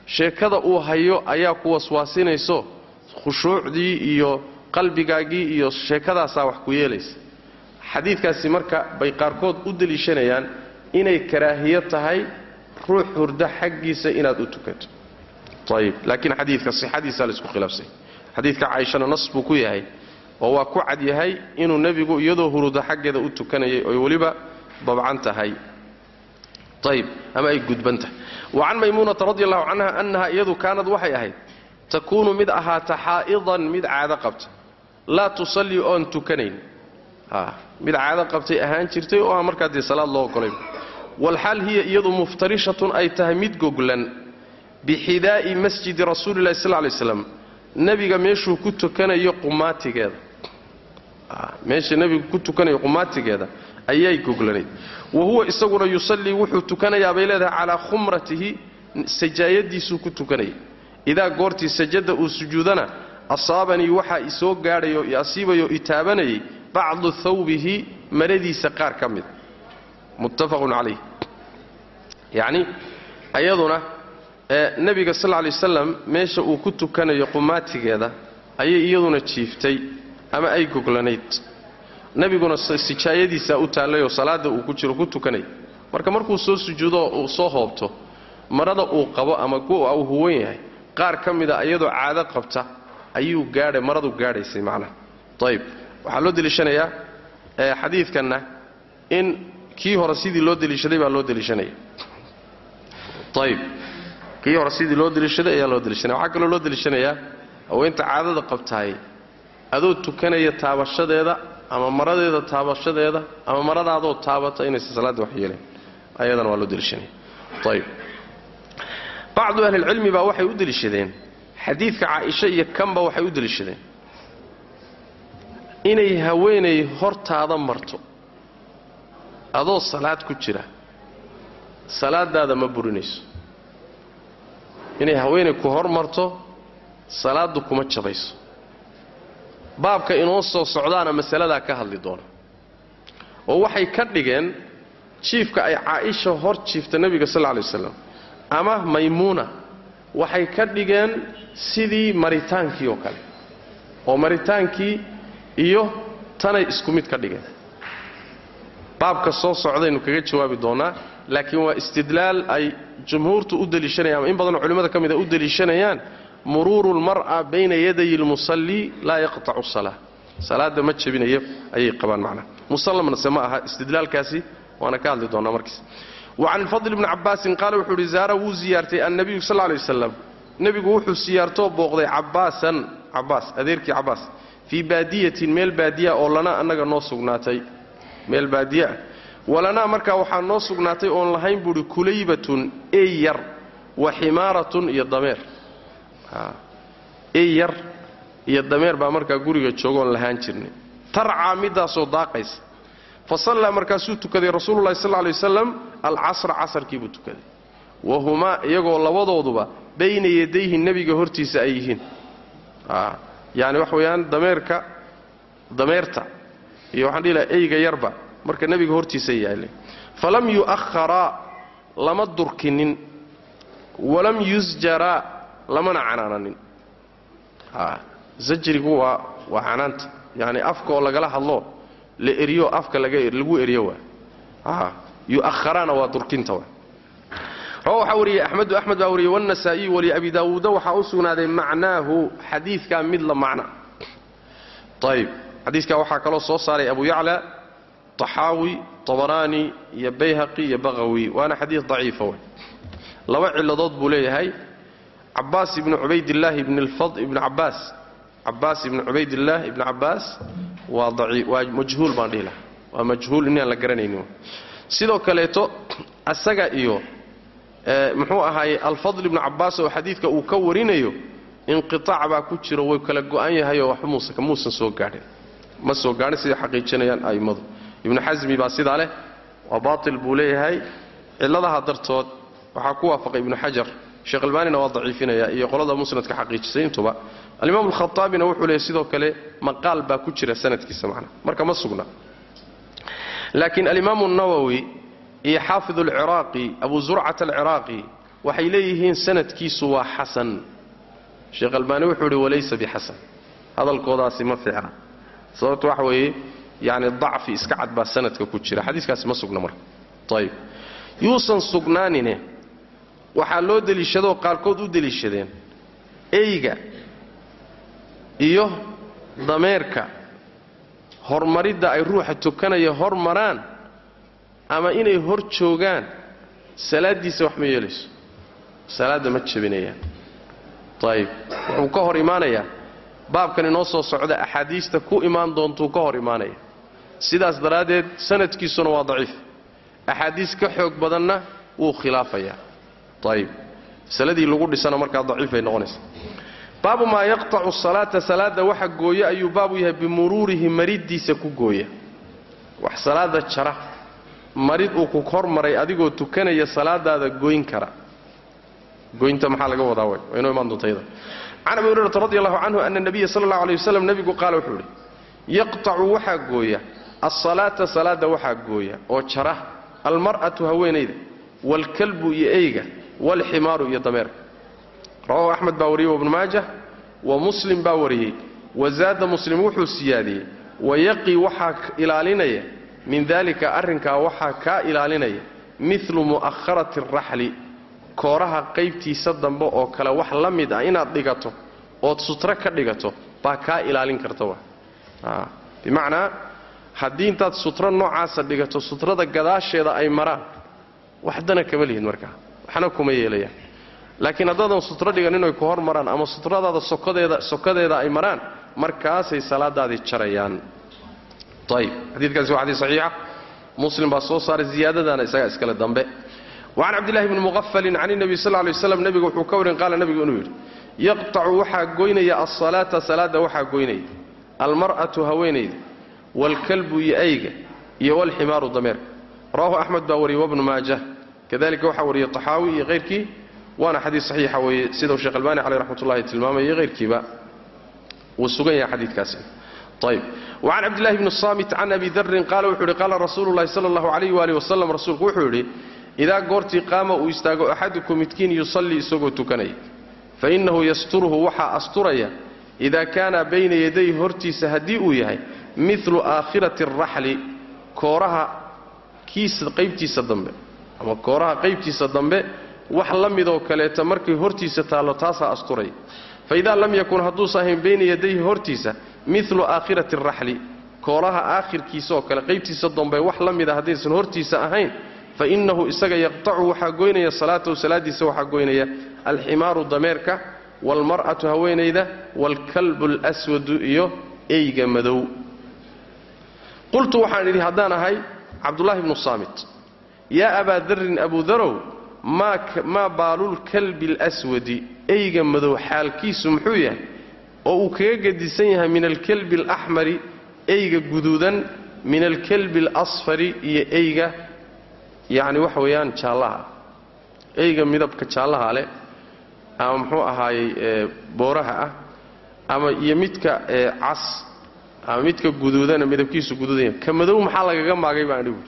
sheekada uu hayo ayaa ku waswaasinayso khushuucdii iyo qalbigaagii iyo sheekadaasaa wax ku yeelaysa. Xadiidkaasi marka bay qaarkood u deliishanayaan inay karaahiyo tahay ruux hurda xaggiisa inaad u tukato. Ayib laakiin xadiidka sixadiisa la isku khilaafsay. Xadiidka caaishana nas buu ku yahay oo waa ku cad yahay inuu nebigu iyadoo huruda xaggeeda u tukanayay oy weliba dabcan tahay ayib ama ay gudban tahay wa can maymuunata radi allahu canha annaha iyadu kaanad waxay ahayd takuunu mid ahaata xaa'idan mid caado qabta. Laa tusallii oon tukanayn. Mid caado qabtay ahaan jirtay oo aan markaa dee salaad loo ogolayn walxaal hiya iyadu muftarishatun ay tahay mid goglan. Bixidaa'i masjidi rasuulilahi sal lay slam nebiga meeshuu ku tukanayo qumaatigeeda. Meesha nebigu ku tukanayo qumaatigeeda ayay goglanayd wa huwa isaguna yusallii wuxuu tukanayaa bay leedahay calaa khumratihi sajaayadiisuu ku tukanaya idaa goortii sajada uu sujuudana asaabanii waxaa isoo gaadhayo asiibayo itaabanayay bacdu thawbihi maradiisa qaar ka mida muttafaqun calayh. Yacni ayaduna nebiga sal lla wasalam meesha uu ku tukanayo qumaatigeeda ayay iyaduna jiiftay ama ay goglanayd nebiguna sijaayadiisaa u taallayoo salaadda uu ku jiro ku tukanaya marka markuu soo sujuudo uu soo hoobto marada uu qabo ama kuwa uu huwan yahay qaar ka mida iyadoo caado qabta ayuu gaadhay maradu gaadhaysay macnaha. Ayib waxaa loo deliishanayaa xadiidkanna in kii hore sidii loo deliishaday baa loo deliishanaya. Ayib kii hore sidii loo deliishaday ayaa loo deliishanaya. Waxaa kaloo loo deliishanayaa haweenta caadada qabtaay adoo tukanaya taabashadeeda ama maradeeda taabashadeeda ama maradaadoo taabata inaysan salaadda wax yeelayn ayadana waa loo deliishanaya ayib bacdu ahlilcilmi baa waxay u deliishadeen. Xadiidka caaisha iyo kanba waxay u deliishadeen. Inay haweenay hortaada marto. Adoo salaad ku jira. Salaadaada ma burinayso. Inay haweenay ku hor marto salaaddu kuma jabayso baabka inoo soo socdaana masaladaa ka hadli doona. oo waxay ka dhigeen jiifka ay caaisha hor jiifta nebiga sal lay waslam ama maymuuna waxay ka dhigeen sidii maritaankii oo kale oo maritaankii iyo tanay isku mid ka dhigeen. Baabka soo socdaynu kaga jawaabi doonaa laakiin waa istidlaal ay jumhuurtu u deliishanayaan in badanoo culimmada ka mida u deliishanayaan muruuru lmar'a bayna yaday lmusalli laa yaqtacu salaa salaada ma jabinayo ayay qabaan macnaha musallamnase ma aha istidlaalkaasi waana ka hadli doonaa markiis. Wa can ilfadl bni cabaasin qaala wuxuu uhi zaara wuu ziyaartay annabiyu sal lay waslam nebigu wuxuu siyaartoo booqday cabaasan cabaas adeerkii cabaas fii baadiyatin meel baadiya oo lana annaga noo sugnaatay. Meel baadiya. Ah walanaa markaa waxaa noo sugnaatay oon lahayn buuhi kulaybatun ey yar wa ximaaratun iyo dameer ey yar iyo dameer baa markaa guriga joogoon lahaan jirnay. Tarcaa midaasoo daaqaysa fa sallaa markaasuu tukaday rasuululahi sal lay wasalam alcasra casarkiibuu tukaday. Wa humaa iyagoo labadooduba bayna yadayhi nebiga hortiisa ay yihiin. Yani wax weeyaan dameerka dameerta iyo waxaan dhihi laha eyga yarba marka nebiga hortiisa yaalleen. Falam yu'aharaa lama durkinin. Walam yusjaraa lamana canaananin. Zajrigu waa waa canaanta. Yani afka oo lagala hadlo la eriyo afka lagu eriyo waa. Yu'aharaana waa durkinta waxaa wariyey axmedu axmed baa wariyey wannasaa'iyu waliabi daawuuda waxaa u sugnaaday macnaahu xadiidkaa mid la macna. Ayb xadiidkaa waxaa kaloo soo saaray abu yacla taxaawi tabaraani iyo bayhaqi iyo baqawi. Waana xadiid daciifa laba ciladood buu leeyahay cabaas ibnu cubaydillaahi ibn cabaas cabaas ibnu cubaydillaah ibni cabaas waa waa majhuul baan dhihi laha waa majhuul inaan la garanaynin sidoo kaleeto asaga iyo muxuu ahaaye alfadl ibnu cabaas oo xadiidka uu ka warinayo inqiaac baa ku jiro way kala go'an yahayoo waxba muusan soo gaadhin. Ma soo gaadhin siday xaqiijinayaan a'immadu. Ibnu xasmi baa sidaa leh waa baatil buu dartood waxaa ku waafaqay ibnu xajar sheekh albaanina waa daciifinaya iyo qolada musnadka xaqiijisay intuba alimaam alkhaaabina wuxuu leeyahy sidoo kale maqaal baa ku jira sanadkiisa macna. Marka ma sugna. Laakiin alimaamu nawowi iyo xaafid alciraaqi abu zurcat alciraaqi waxay leeyihiin sanadkiisu waa xasan. Sheekh albaani wuxuu idhi walaysa bixasan. Hadalkoodaasi ma fiicna sababto waxa weeye yani dacfi iska cad baa sanadka ku jira. Xadiiskaasi ma sugna marka. Ayb yuusan sugnaanine waxaa loo deliishadoo qaarkood u deliishadeen. Eyga iyo dameerka hormaridda ay ruuxa tukanaya hor maraan ama inay hor joogaan salaaddiisa wax ma yeelayso. Salaadda ma jabinayaan. Ayib wuxuu ka hor imaanayaa. Baabkan inoo soo socda axaadiista ku imaan doontuu ka hor imaanaya. Sidaas daraaddeed sanadkiisuna waa daciif. Axaadiis ka xoog badanna wuu khilaafayaa ayib masaladii lagu dhisana markaa daciifay noqonaysa. Baabu maa yaqtacu salaata salaadda waxa gooya ayuu baabu yahay bimuruurihi mariddiisa ku gooya. Wax salaada jara. Marid uu ku hormaray adigoo tukanaya salaadaada goyn kara. Goynta maxaa laga wadaa way? Waa inoo imaan doonta iyada. Can abi hurayrata radi allahu canhu ana nabiya sala allahu alay qaala wuxuu idhi yaqtacu waxaa gooya alsalaata salaadda waxaa gooya oo jara almar'atu haweenayda waalkalbu iyo eyga waalximaaru iyo dameerka rawahu axmed baa wariyey wabnu maajah wa muslim baa wariyey wa zaada muslim wuxuu siyaadiyey wayaqii waxaa ilaalinaya min dalika arrinkaa waxaa kaa ilaalinaya milu mu'aharati araxli kooraha qaybtiisa dambe oo kale wax la mid ah inaad dhigato ood sutro ka dhigato baa kaa ilaalin karta wa bimacnaa haddii intaad sutro noocaasa dhigato sutrada gadaasheeda ay maraan waxdana kama lihid markaa waxna kuma yeelayaan. Laakiin haddaadan sutro dhigan inay ku hor maraan ama sutradaada sokodeeda sokadeeda ay maraan markaasay salaadaadii jarayaan. Ayib xadiidkaasi waa xadiis saxiixa. Muslim baa soo saaray ziyaadadaana isagaa iskale dambe. Wacan cabdillahi bni muqafalin can inabi sal lay slam nebiga wuxuu ka warin qaala nebigu inuu yidhi yaqtacu waxaa goynaya alsalaata salaadda waxaa goynaya almar'atu haweenayda waalkalbu iyo ayga iyo walximaaru dameerka. Rawahu axmed baa wariyey wabnu maajah kadalika waxaa wariyey taxaawi iyo hayrkii waana xadiis saxiixa weeye. Sidau sheekh albaani caleyh raxmatullahi tilmaamaya hayrkiiba wuu sugan yahay xadiidkaasi ayb wacan cabdillahi bni saamit can abi darin qaala wuxuu yidhi qaala rasuulu llahi sala allahu calayh waali wasalam rasuulku wuxuu yidhi idaa goortii qaama uu istaago axadukum midkiin yusallii isagoo tukanaya fa innahu yasturuhu waxaa asturaya idaa kaana bayna yaday hortiisa haddii uu yahay milu aakhirati araxli kooraha kiisa qaybtiisa dambe ama kooraha qaybtiisa dambe wax la midoo kaleeta markay hortiisa taallo taasaa asturaya fa idaa lam yakun hadduusa ahayn bayna yadayhi hortiisa milu aakhirati araxli kooraha aakhirkiisa oo kale qaybtiisa dambe wax la mida haddaysan hortiisa ahayn fa innahu isaga yaqtacu waxaa goynaya salaatahu salaadiisa waxaa goynaya alximaaru dameerka waalmar'atu haweenayda waalkalbu alswadu iyo eyga madow. Qultu waxaan idhi haddaan ahay cabdullaahi bnu saamit yaa abaa darrin abuudarow maa baalulkalbi alswadi eyga madow xaalkiisu muxuu yahay? Oo uu kaga gedisan yahay min alkalbi alaxmari eyga guduudan min alkalbi alasfari iyo eyga yacni waxa weeyaan jaallaha eyga midabka jaallaha leh ama muxuu ahaayey booraha ah ama iyo midka cas ama midka guduudana midabkiisu guduudanya ka madow maxaa lagaga maagay baan idhi buui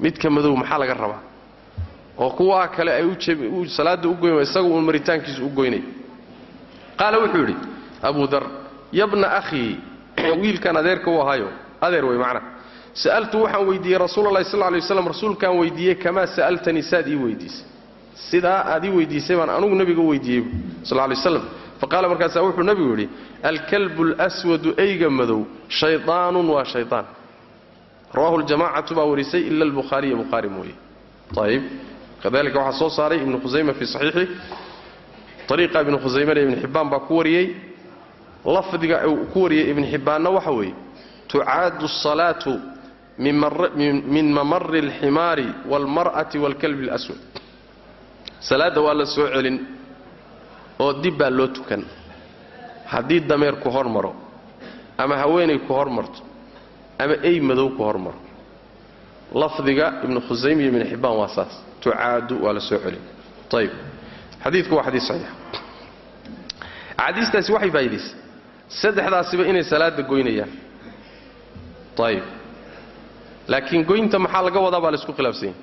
midka madow maxaa laga rabaa? oo kuwaa kale ay u salaadda u goyn isaga uun maritaankiisu u goynay qaala wuxuu yidhi abu dar yabna akhii wiilkan adeerka u ahayo adeer wey macna. Sa'altu waxaan weydiiyey rasuulalahi sal lay waslam rasuulkaan weydiiyey kamaa sa'altanii saad ii weydiisay. Sidaa aad ii weydiisay baan anugu nabiga u weydiiyey sal lay waslam faqaala markaasaa wuxuu nabigu yidhi alkalbu lswadu eyga madow shaydaanun waa shayaan rawahu ljamacatu baa warisay ila albukhaariya bukhaari mooye. Ayib kadalika waxaa soo saaray ibnu khusayma fii saxiixi. Ariiqa ibnu khusaymana ibn xibbaan baa ku wariyey. Lafdiga ku wariyey ibn xibbaanna waxa weeye tucaadu asalaatu min mamari alximaari waalmar'ati waalkalbi اlaswad salaadda waa la soo celin oo dib baa loo tukan. Haddii dameer ku hormaro ama haweenay ku hormarto ama ey madow ku hormaro lafdiga ibnu khusayma iyo ibn xibbaan waa saas. Tucaadu waa la soo celin. Ayib xadiidku waa xadiis saxiix. Axaadiistaasi waxay faa'idaysay saddexdaasiba inay salaadda goynayaan. Ayib laakiin goynta maxaa laga wadaa baa la isku khilaafsan yahay.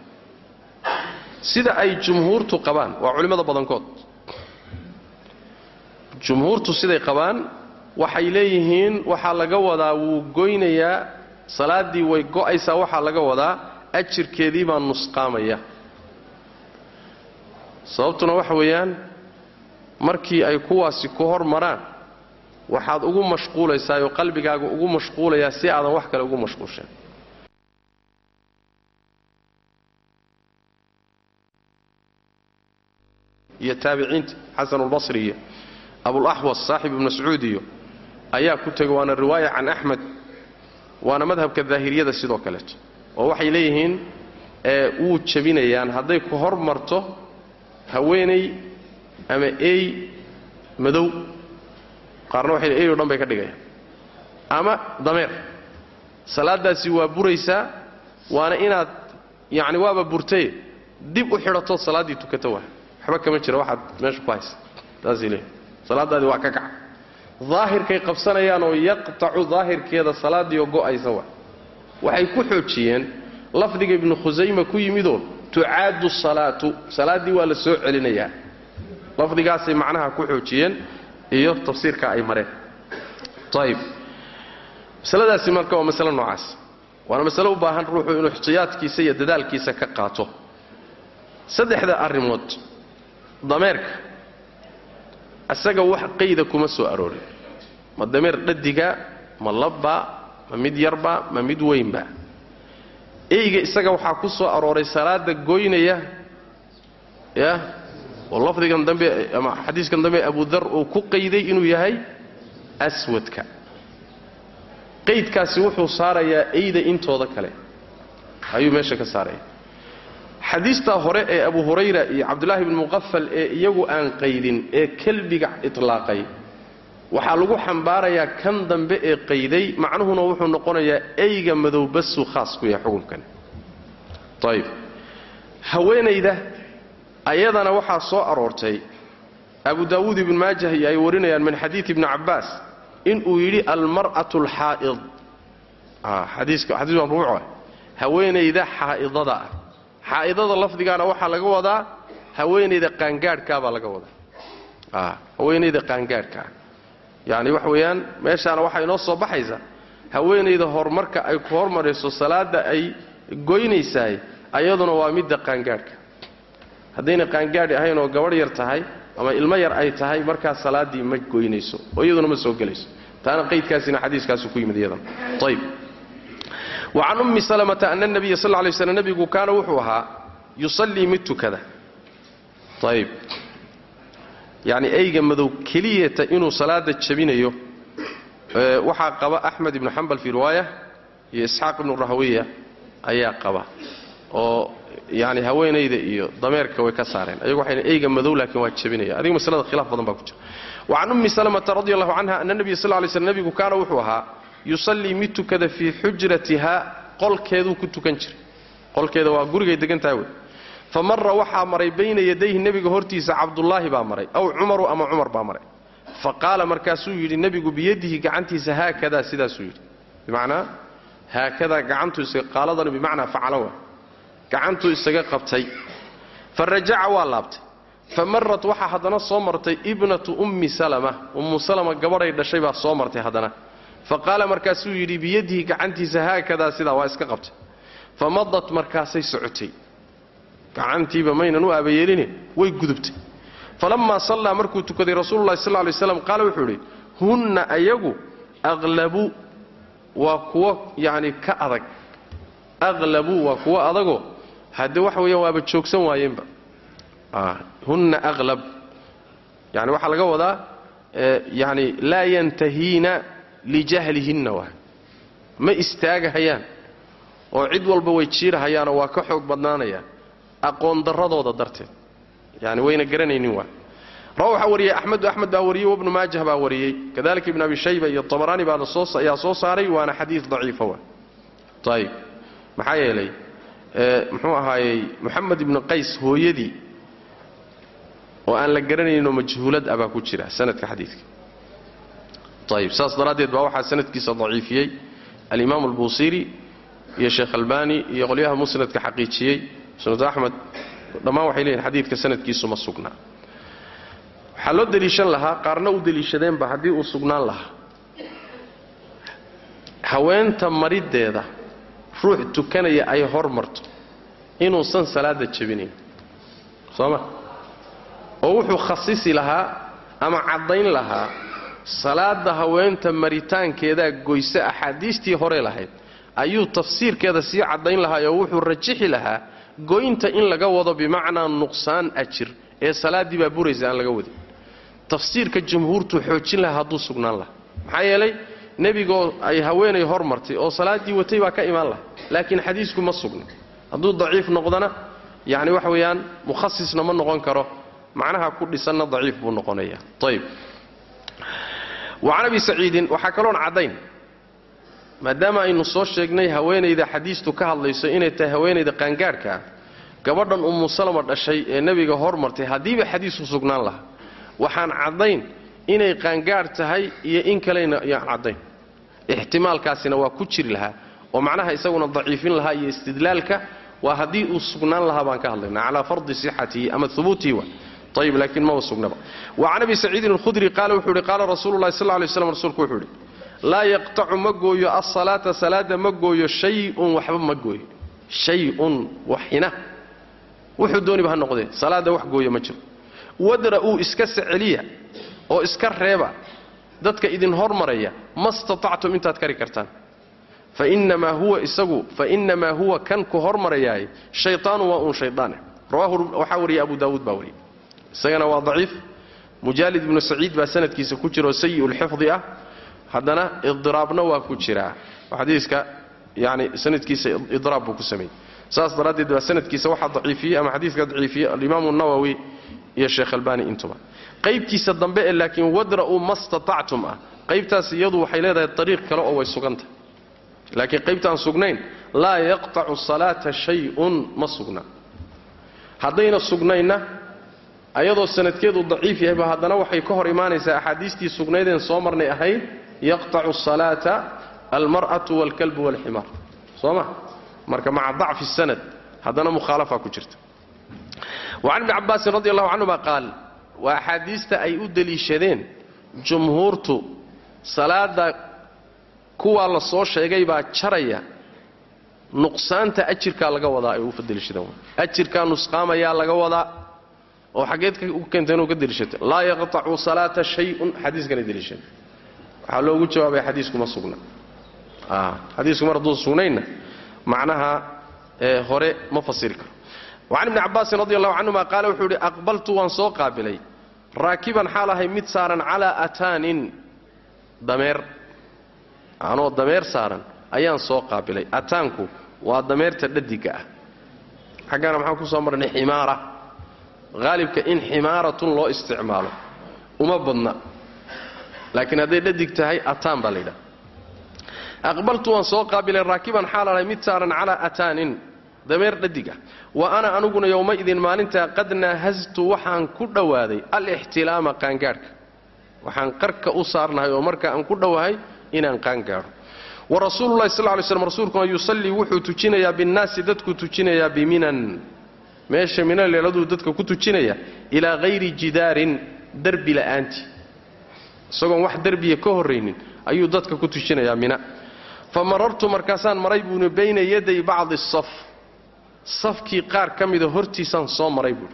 Sida ay jumhuurtu qabaan waa culimmada badankood. Jumhuurtu siday qabaan waxay leeyihiin waxaa laga wadaa wuu goynayaa salaaddii way go'aysaa waxaa laga wadaa ajirkeedii baa nusqaamaya. Sababtuna waxa weeyaan markii ay kuwaasi ku hor maraan waxaad ugu mashquulaysaa oo qalbigaaga ugu mashquulayaa si aadan wax kale ugu mashquulshan iyo taabiciinta xasanulbasri iyo abulaxwas saaxib ibnu mascuud iyo ayaa ku tegay waana riwaaya can axmed waana madhabka daahiriyada sidoo kaleeto oo waxay leeyihiin wuu jebinayaan hadday ku hor marto haweenay ama ey madow qaarna waxay ey o dhan bay ka dhigayaan. Ama dameer. Salaaddaasi waa buraysaa waana inaad yacni waaba burtaye dib u xidhatood salaaddii tukato waa. Waxba kama jira waxaad meesha ku haysa. Taasay leeyihiin salaaddaadii waa ka kaca daahirkay qabsanayaan oo yaqtacu daahirkeeda salaaddii oo go'aysa waa waxay ku xoojiyeen lafdiga ibnu khusayma ku yimidoo tucaadu salaatu salaaddii waa la soo celinayaa. Lafdigaasay macnaha ku xoojiyeen iyo tafsiirka ay mareen. Ayib masaladaasi marka waa masale noocaas. Waana masale u baahan ruuxu inuu ixtiyaadkiisa iyo dadaalkiisa ka qaato. Saddexda arrimood. Dameerka isaga wax qayda kuma soo aroorin. Ma dameer dhadiga ma labba ma mid yarba ma mid weynba. Eyga isaga waxaa ku soo arooray salaada goynaya ya? Oo lafdigan dambe ama xadiiskan dambe abudar uu ku qayday inuu yahay aswadka. Qaydkaasi wuxuu saarayaa eyda intooda kale. Ayuu meesha ka saaraya xadiistaa hore ee abu hurayra iyo cabdulaahi bni muqafal ee iyagu aan qaydin ee kelbiga itlaaqay waxaa lagu xambaarayaa kan dambe ee qayday macnuhuna wuxuu noqonayaa eyga madow basuu khaas ku yahay xukunkan. Ayib haweenayda ayadana waxaa soo aroortay abu daawuud ibn maajah iyo ay warinayaan min xadiid ibni cabbaas inuu yidhi almar'atu alxaa'id xadiis marfuuc haweenayda xaa'idada ah xaa'idada lafdigaana waxaa laga wadaa haweenayda qaangaadhkaabaa laga wadaa. Haweenayda qaangaadhka. Ah yacni waxa weeyaan meeshaana waxaa inoo soo baxaysa haweenayda horumarka ay ku hormarayso salaadda ay goynaysaay ayaduna waa midda qaangaadhka. Haddayna qaangaadhi ahayn oo gabadh yar tahay ama ilmo yar ay tahay markaas salaaddii ma goynayso oo iyaduna ma soo gelayso taana qaydkaasina xadiiskaasu ku yimid iyadana. Ayb wacan ummi salamata ana nabiya sal lay slam nebigu kaana wuxuu ahaa yusallii mid tukada. Ayb yacni eyga madow keliyata inuu salaada jabinayo waxaa qaba axmed ibnu xambal fii riwaaya iyo isxaaq ibnu rahwiya ayaa qaba oo yani haweenayda iyo dameerka way ka saareen. Ayagu waxay eyga madow laakiin waa jabinaya. Adiga masalada khilaaf badan baa ku jira. Wacan ummi salamata radi allahu canha ana nabiya sal lay slm nebigu kaana wuxuu ahaa yusallii mid tukada fii xujratiha qolkeeduu ku tukan jiray. Qolkeeda waa gurigay degan tahay wey. Fa mara waxaa maray bayna yadayhi nebiga hortiisa cabdullaahi baa maray aw cumaru ama cumar baa maray. Fa qaala markaasuu yidhi nebigu biyadihi gacantiisa haakadaa sidaasuu yidhi. Bimacnaa haakadaa gacantu qaaladani bimacnaa facala waa. Gacantuu isaga qabtay. Fa rajaca waa laabtay. Fa marat waxaa haddana soo martay ibnatu ummi salama. Ummu salama gabadhay dhashay baa soo martay haddana fa qaala markaasuu yidhi biyadihi gacantiisa haakadaa sidaa waa iska qabtay. Fa markaasay socotay. Gacantiiba maynan u aabayeelini way gudubtay. Falammaa sallaa markuu tukaday rasuululahi sal lay slam qaala wuxuu idhi hunna ayagu aqlabu waa kuwo yacni ka adag. Aqlabu waa kuwo adagoo haddee waxa weeyaan waaba joogsan waayeenba. Hunna aqlab. Yani waxaa laga wadaa yani laa yantahiina lijahlihinna waa. Ma istaagahayaan oo cid walba way jiirahayaanoo waa ka xoog badnaanayaan. Aqoon darradooda darteed. Yani wayna garanaynin waa. Rawa waxaa wariyey axmedu axmed baa wariyey wabnu maajah baa wariyey. Kadalika ibn abi shayba iyo tabaraani baana ayaa soo saaray waana xadiis daciifa wa ayib maxaa yeelay muxuu ahaayey moxamed ibnu qays hooyadii oo aan la garanayninoo majhuulad ah baa ku jira sanadka xadiidka ayib saas daraaddeed baa waxaa sanadkiisa daciifiyey alimaam albuusiri iyo sheekh albani iyo qolyaha musnadka xaqiijiyey. Musnad axmed dhammaan waxay leeyihiin xadiidka sanadkiisu ma sugnaa waxaa loo deliishan lahaa qaarna u deliishadeenba haddii uu sugnaan lahaa. Haweenta mariddeeda ruux tukanaya ay hor marto inuusan salaadda jebinayn soo ma? Oo wuxuu khasisi lahaa ama caddayn lahaa salaadda haweenta maritaankeedaa goyse axaadiistii hore lahayd ayuu tafsiirkeeda sii caddayn lahaa oo wuxuu rajixi lahaa goynta in laga wado bimacnaa nuqsaan ajir ee salaaddii baa buraysa aan laga wadin tafsiirka jumhuurtuu xoojin lahaa hadduu sugnaan lahaa. Maxaa yeelay nebigoo ay haweenay hor martay oo salaaddii watay baa ka imaan laha laakiin xadiisku ma sugna hadduu daciif noqdana yacni waxa weeyaan mukhasisna ma noqon karo. Macnaha ku dhisanna daciif buu noqonaya ayib wacan abi saciidin waxaa kaloon caddayn. Maadaama aynu soo sheegnay haweenayda xadiistu ka hadlayso inay tahay haweenayda qaangaadhka gabadhan ummu salama dhashay ee nebiga hor martay haddiiba xadiisku sugnaan lahaa. Waxaan caddayn inay qaangaadh tahay iyo in kalena yaan caddayn. Ixtimaalkaasina waa ku jiri lahaa oo macnaha isaguna daciifin lahaa iyo istidlaalka waa haddii uu sugnaan lahaa baan ka hadlayna calaa fardi sixatihi ama ubuutihi wa ayib laakiin maba sugnaba wa can abi saciidin alkhudri qaala wuxuu ihi qaala rasuulu lahi sal lay slam rasuulku wuxuu idhi laa yaqtacu ma gooyo alsalaata salaada ma gooyo shayun waxba ma gooyo shay-un waxina wuxuu dooniba ha noqdee salaada wax gooyo ma jiro wadra'uu iska seceliya oo iska reeba dadka idin hormaraya ma statactum intaad kari kartaan fainamaa huwa isagu fainamaa huwa kan ku hormarayaay shaytaanu waa uun shaydaane rawaahu waxaa wariyay abu daawuud baa wariyay isagana waa daciif. Mujaalid ibnu saciid baa sanadkiisa ku jira oo sayi'ulxifdi ah. Haddana idiraabna waa ku jiraa xadiiska yani sanadkiisa idraab buu ku sameeyey. Saas daraaddeed baa sanadkiisa waxaa daciifiyey ama xadiiska daciifiyey alimaamu nawowi iyo sheekh albani intuba qaybtiisa dambe ee laakiin wadra'uu ma statactum ah. Qaybtaas iyadu waxay leedahay ariiq kale oo way sugantah laakiin qaybtaan sugnayn laa yaqtacu salaata shay-un ma sugna. Haddayna sugnayna ayadoo sanadkeedu daciif yahayba haddana waxay ka hor imaanaysaa axaadiistii sugnaydeen soo marnay ahayd yaqtacu salaata almar'atu waalkalbu waalximaar soo ma? Marka maca dacfi sanad haddana mukhaalafa ku jirta. Wacan ibni cabaasin radi allahu canhuma qaal waa axaadiista ay u deliishadeen jumhuurtu salaada kuwaa la soo sheegay baa jaraya nuqsaanta ajirkaa laga wadaa ay u ajirkaa nusqaamayaa laga wadaa oo xaggeed u keenta inuu ka deliishata laa yaqtacu salaata shay-un xadiiskana deliishada waxaa loogu jawaabay xadiiskuma sugna. Xadiisku mar hadduu sugnaynna macnaha hore ma fasiri karo. Wacan ibni cabbaasin radi allahu canhuma qaala wuxuu yidhi aqbaltu waan soo qaabilay. Raakiban xaal ahay mid saaran calaa ataanin dameer. Anoo dameer saaran ayaan soo qaabilay. Ataanku waa dameerta dhadiga ah. Xaggana maxaan ku soo marnay ximaara haalibka in ximaaratun loo isticmaalo uma badna. Laakiin hadday dhadig tahay ataan baa laydhaha aqbaltu waan soo qaabilay raakiban xaalahay mid saaran calaa ataanin dameer dhadig ah. Wa ana aniguna yowmaidin maalintaa qad naahaztu waxaan ku dhowaaday alixtilaama qaangaadhka waxaan qarka u saarnahay oo marka aan ku dhowahay inaan qaangaadho wa rasuululahi sal lay slm rasuulkuna yusallii wuxuu tujinayaa binnaasi dadku tujinayaa biminan meesha mina leeladuu dadka ku tujinaya ilaa hayri jidaarin derbi la'aantii isagoon wax derbiya ka horraynin ayuu dadka ku tujinayaa mina. Fa marartu markaasaan maray buuni bayna yaday bacdi saf safkii qaar ka mida hortiisaan soo maray buui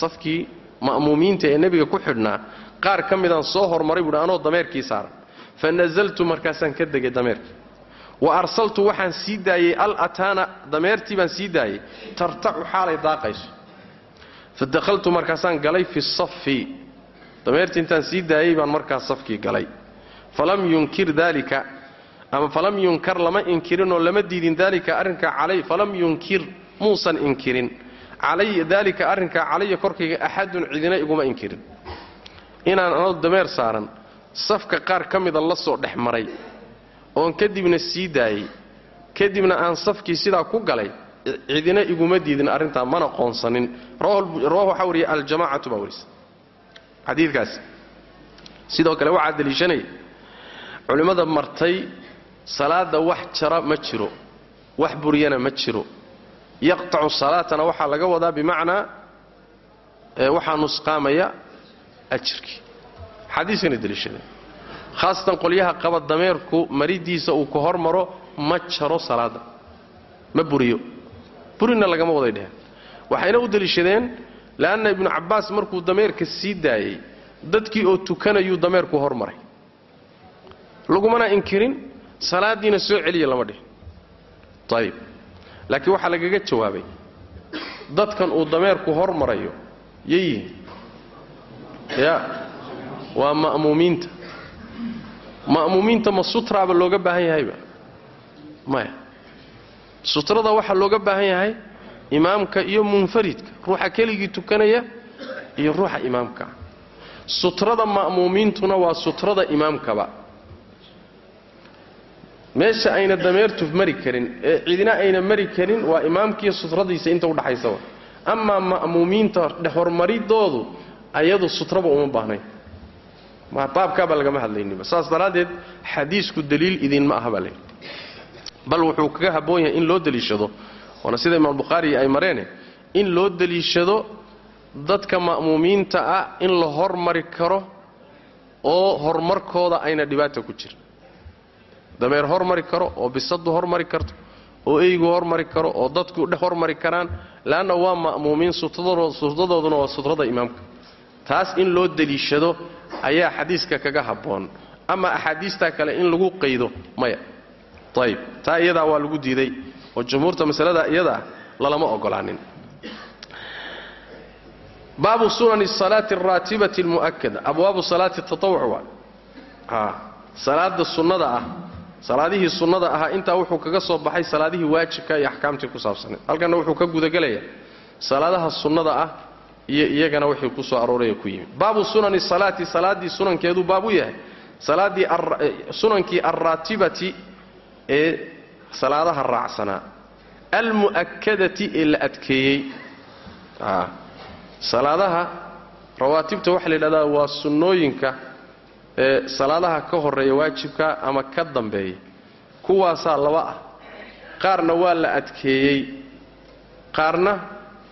safkii ma'muumiinta ee nebiga ku xidhnaa qaar ka midaan soo hormaray buuhi anoo dameerkii saaran. Fa nasaltu markaasaan ka degay dameerkii wa arsaltu waxaan sii daayey al ataana dameertii baan sii daayey tartacu xaalay daaqayso. Fa markaasaan galay fi safi dameertii intaan sii daayey baan markaas safkii galay. Falam yunkir daalika ama falam yunkar lama inkirinoo lama diidin daalika arrinkaa calay falam yunkir muusan inkirin. Calaya daalika arrinkaa calaya korkayga axadun cidina iguma inkirin. Inaan anoo dameer saaran safka qaar ka mida la soo dhex maray oon kadibna sii daayey kadibna aan safkii sidaa ku galay cidina iguma diidin arrintaa mana qoonsanin. Rawahu waxaa wariya aljamacatu baa warisa xadiidkaasi sidoo kale waxaa deliishanaya culimmada martay salaadda wax jara ma jiro wax buryana ma jiro. Yaqtacu salaatana waxaa laga wadaa bimacnaa waxaa nusqaamaya ajirkii. Xadiiskana deliishadeen khaasatan qolyaha qaba dameerku maridiisa uu ka hormaro ma jaro salaadda ma buriyo burina lagama waday dheheen waxayna u deliishadeen le'anna ibnu cabbaas markuu dameerka sii daayey dadkii oo tukanayuu dameerku hormaray lagumana inkirin salaaddiina soo celiya lama dhihin ayib laakiin waxaa lagaga jawaabay dadkan uu dameerku hormarayo yayihin ya waa ma'muumiinta ma'muumiinta ma sutraaba looga baahan yahayba maya. Sutrada waxaa looga baahan yahay imaamka iyo munfaridka ruuxa keligii tukanaya iyo ruuxa imaamkaa sutrada ma'muumiintuna waa sutrada imaamkaba meesha ayna dameertu mari karin ee cidina ayna mari karin waa imaamkiiyo sutradiisa inta udhaxaysaba amaa ma'muumiinta hormaridoodu ayadu sutraba uma baahnayn baabkaabaa lagama hadlayniba saas daraaddeed xadiisku daliil idinma aha baa layidhi bal wuxuu kaga habboon yahay in loo deliishado waana sida imaam bukhaari ay mareene in loo deliishado dadka ma'muumiinta ah in la hormari karo oo horumarkooda ayna dhibaata ku jirin. Dameer hormari karo oo bisadu hormari karto oo eygu hormari karo oo dadku hormari karaan leanna waa ma'muumiin sutradooduna waa sutrada imaamka taas in loo deliishado ayaa xadiiska kaga habboon. Ama axaadiistaa kale in lagu qaydo maya. Ayib taa iyadaa waa lagu diiday oo jumhuurta masalada iyadaa lalama ogolaanin. Baabu sunani salaati araatibati almu'akada abwaabu salaati tatawuc waa. Salaada sunnada ah salaadihii sunnada ahaa intaa wuxuu kaga soo baxay salaadihii waajibka iyo axkaamtii ku saabsaneed halkanna wuxuu ka gudagelayaa salaadaha sunnada ah iyo iyagana wixii ku soo arooraya ku yimid. Baabu sunani salaati salaaddii sunankeeduu baab u yahay salaaddii sunankii alraatibati ee salaadaha raacsanaa almu'akadati ee la adkeeyey. Salaadaha rawaatibta waxaa la yidhahdaa waa sunnooyinka ee salaadaha ka horreeya waajibka ama ka dambeeya. Kuwaasaa laba ah. Qaarna waa la adkeeyey. Qaarna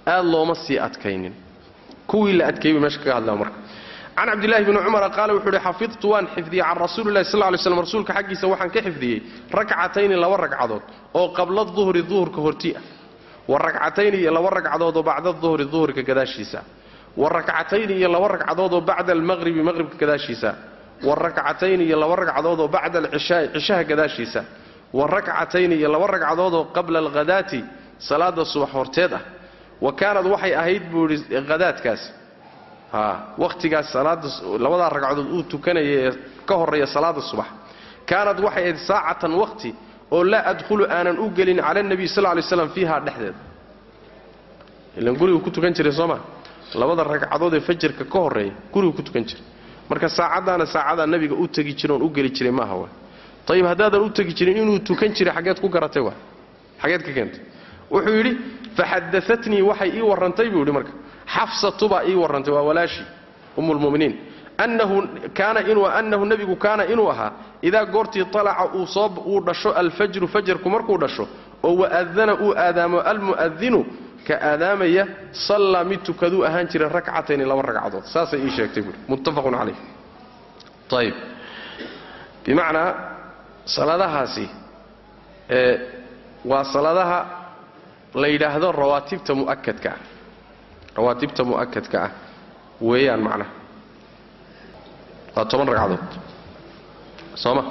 aad looma sii adkaynin kuwii la adkeeyey bay meesha kaga hadlaa marka. Can cabdillahi bni cumara qaala wuxuu uhi xafidtu waan xifdiyey can rasuulilahi sal lay slam rasuulka xaggiisa waxaan ka xifdiyey rakcatayni laba ragcadood oo qabla duhri duhurka horti ah. Wa rakcatayni iyo laba ragcadood oo bacda duhri duhurka gadaashiisa. Wa rakcatayni iyo laba ragcadood oo bacda almaqribi maqribka gadaashiisa. Wa rakcatayni iyo laba ragcadood oo bacda alcishaai cishaha gadaashiisa. Wa rakcatayni iyo laba ragcadood oo qabla alghadaati salaada subax horteed ah wa kaanad waxay ahayd buu idhi hadaadkaas wakhtigaas salaada labadaa ragcadood uu tukanaya ee ka horreeya salaada subax. Kaanad waxay ahayd saacatan wakhti oo laa adkhulu aanan u gelin cala nebiy sal lay slam fiiha dhexdeeda ilan gurigu ku tukan jiray sooma labada ragcadood ee fajarka ka horreeya gurigu ku tukan jiray. Marka saacaddaana saacadaa nebiga u tegi jira oon u geli jiray maaha wa ayib haddaadan u tegi jirin inuu tukan jiray xaggeed ku garatay wa xaggeed ka keentay. Wuxuu yidhi faxadaatnii waxay ii warrantay buu yidhi marka xafsatubaa ii warrantay waa walaashii ummulmuminiin annahu nebigu kaana inuu ahaa idaa goortii talaca uu dhasho alfajru fajarku markuu dhasho oo waadana uu aadaamo almu'adinu ka aadaamaya sallaa mid tukaduu ahaan jira rakcatayni laba ragcadood saasay ii sheegtay buui muttafaqun calayh ayib bimacnaa salaadahaasi waa saladaha la yidhaahdo rawaatibta mu'akadka ah. Rawaatibta mu'akadka ah weeyaan macnaha waa toban ragcadood. Sooma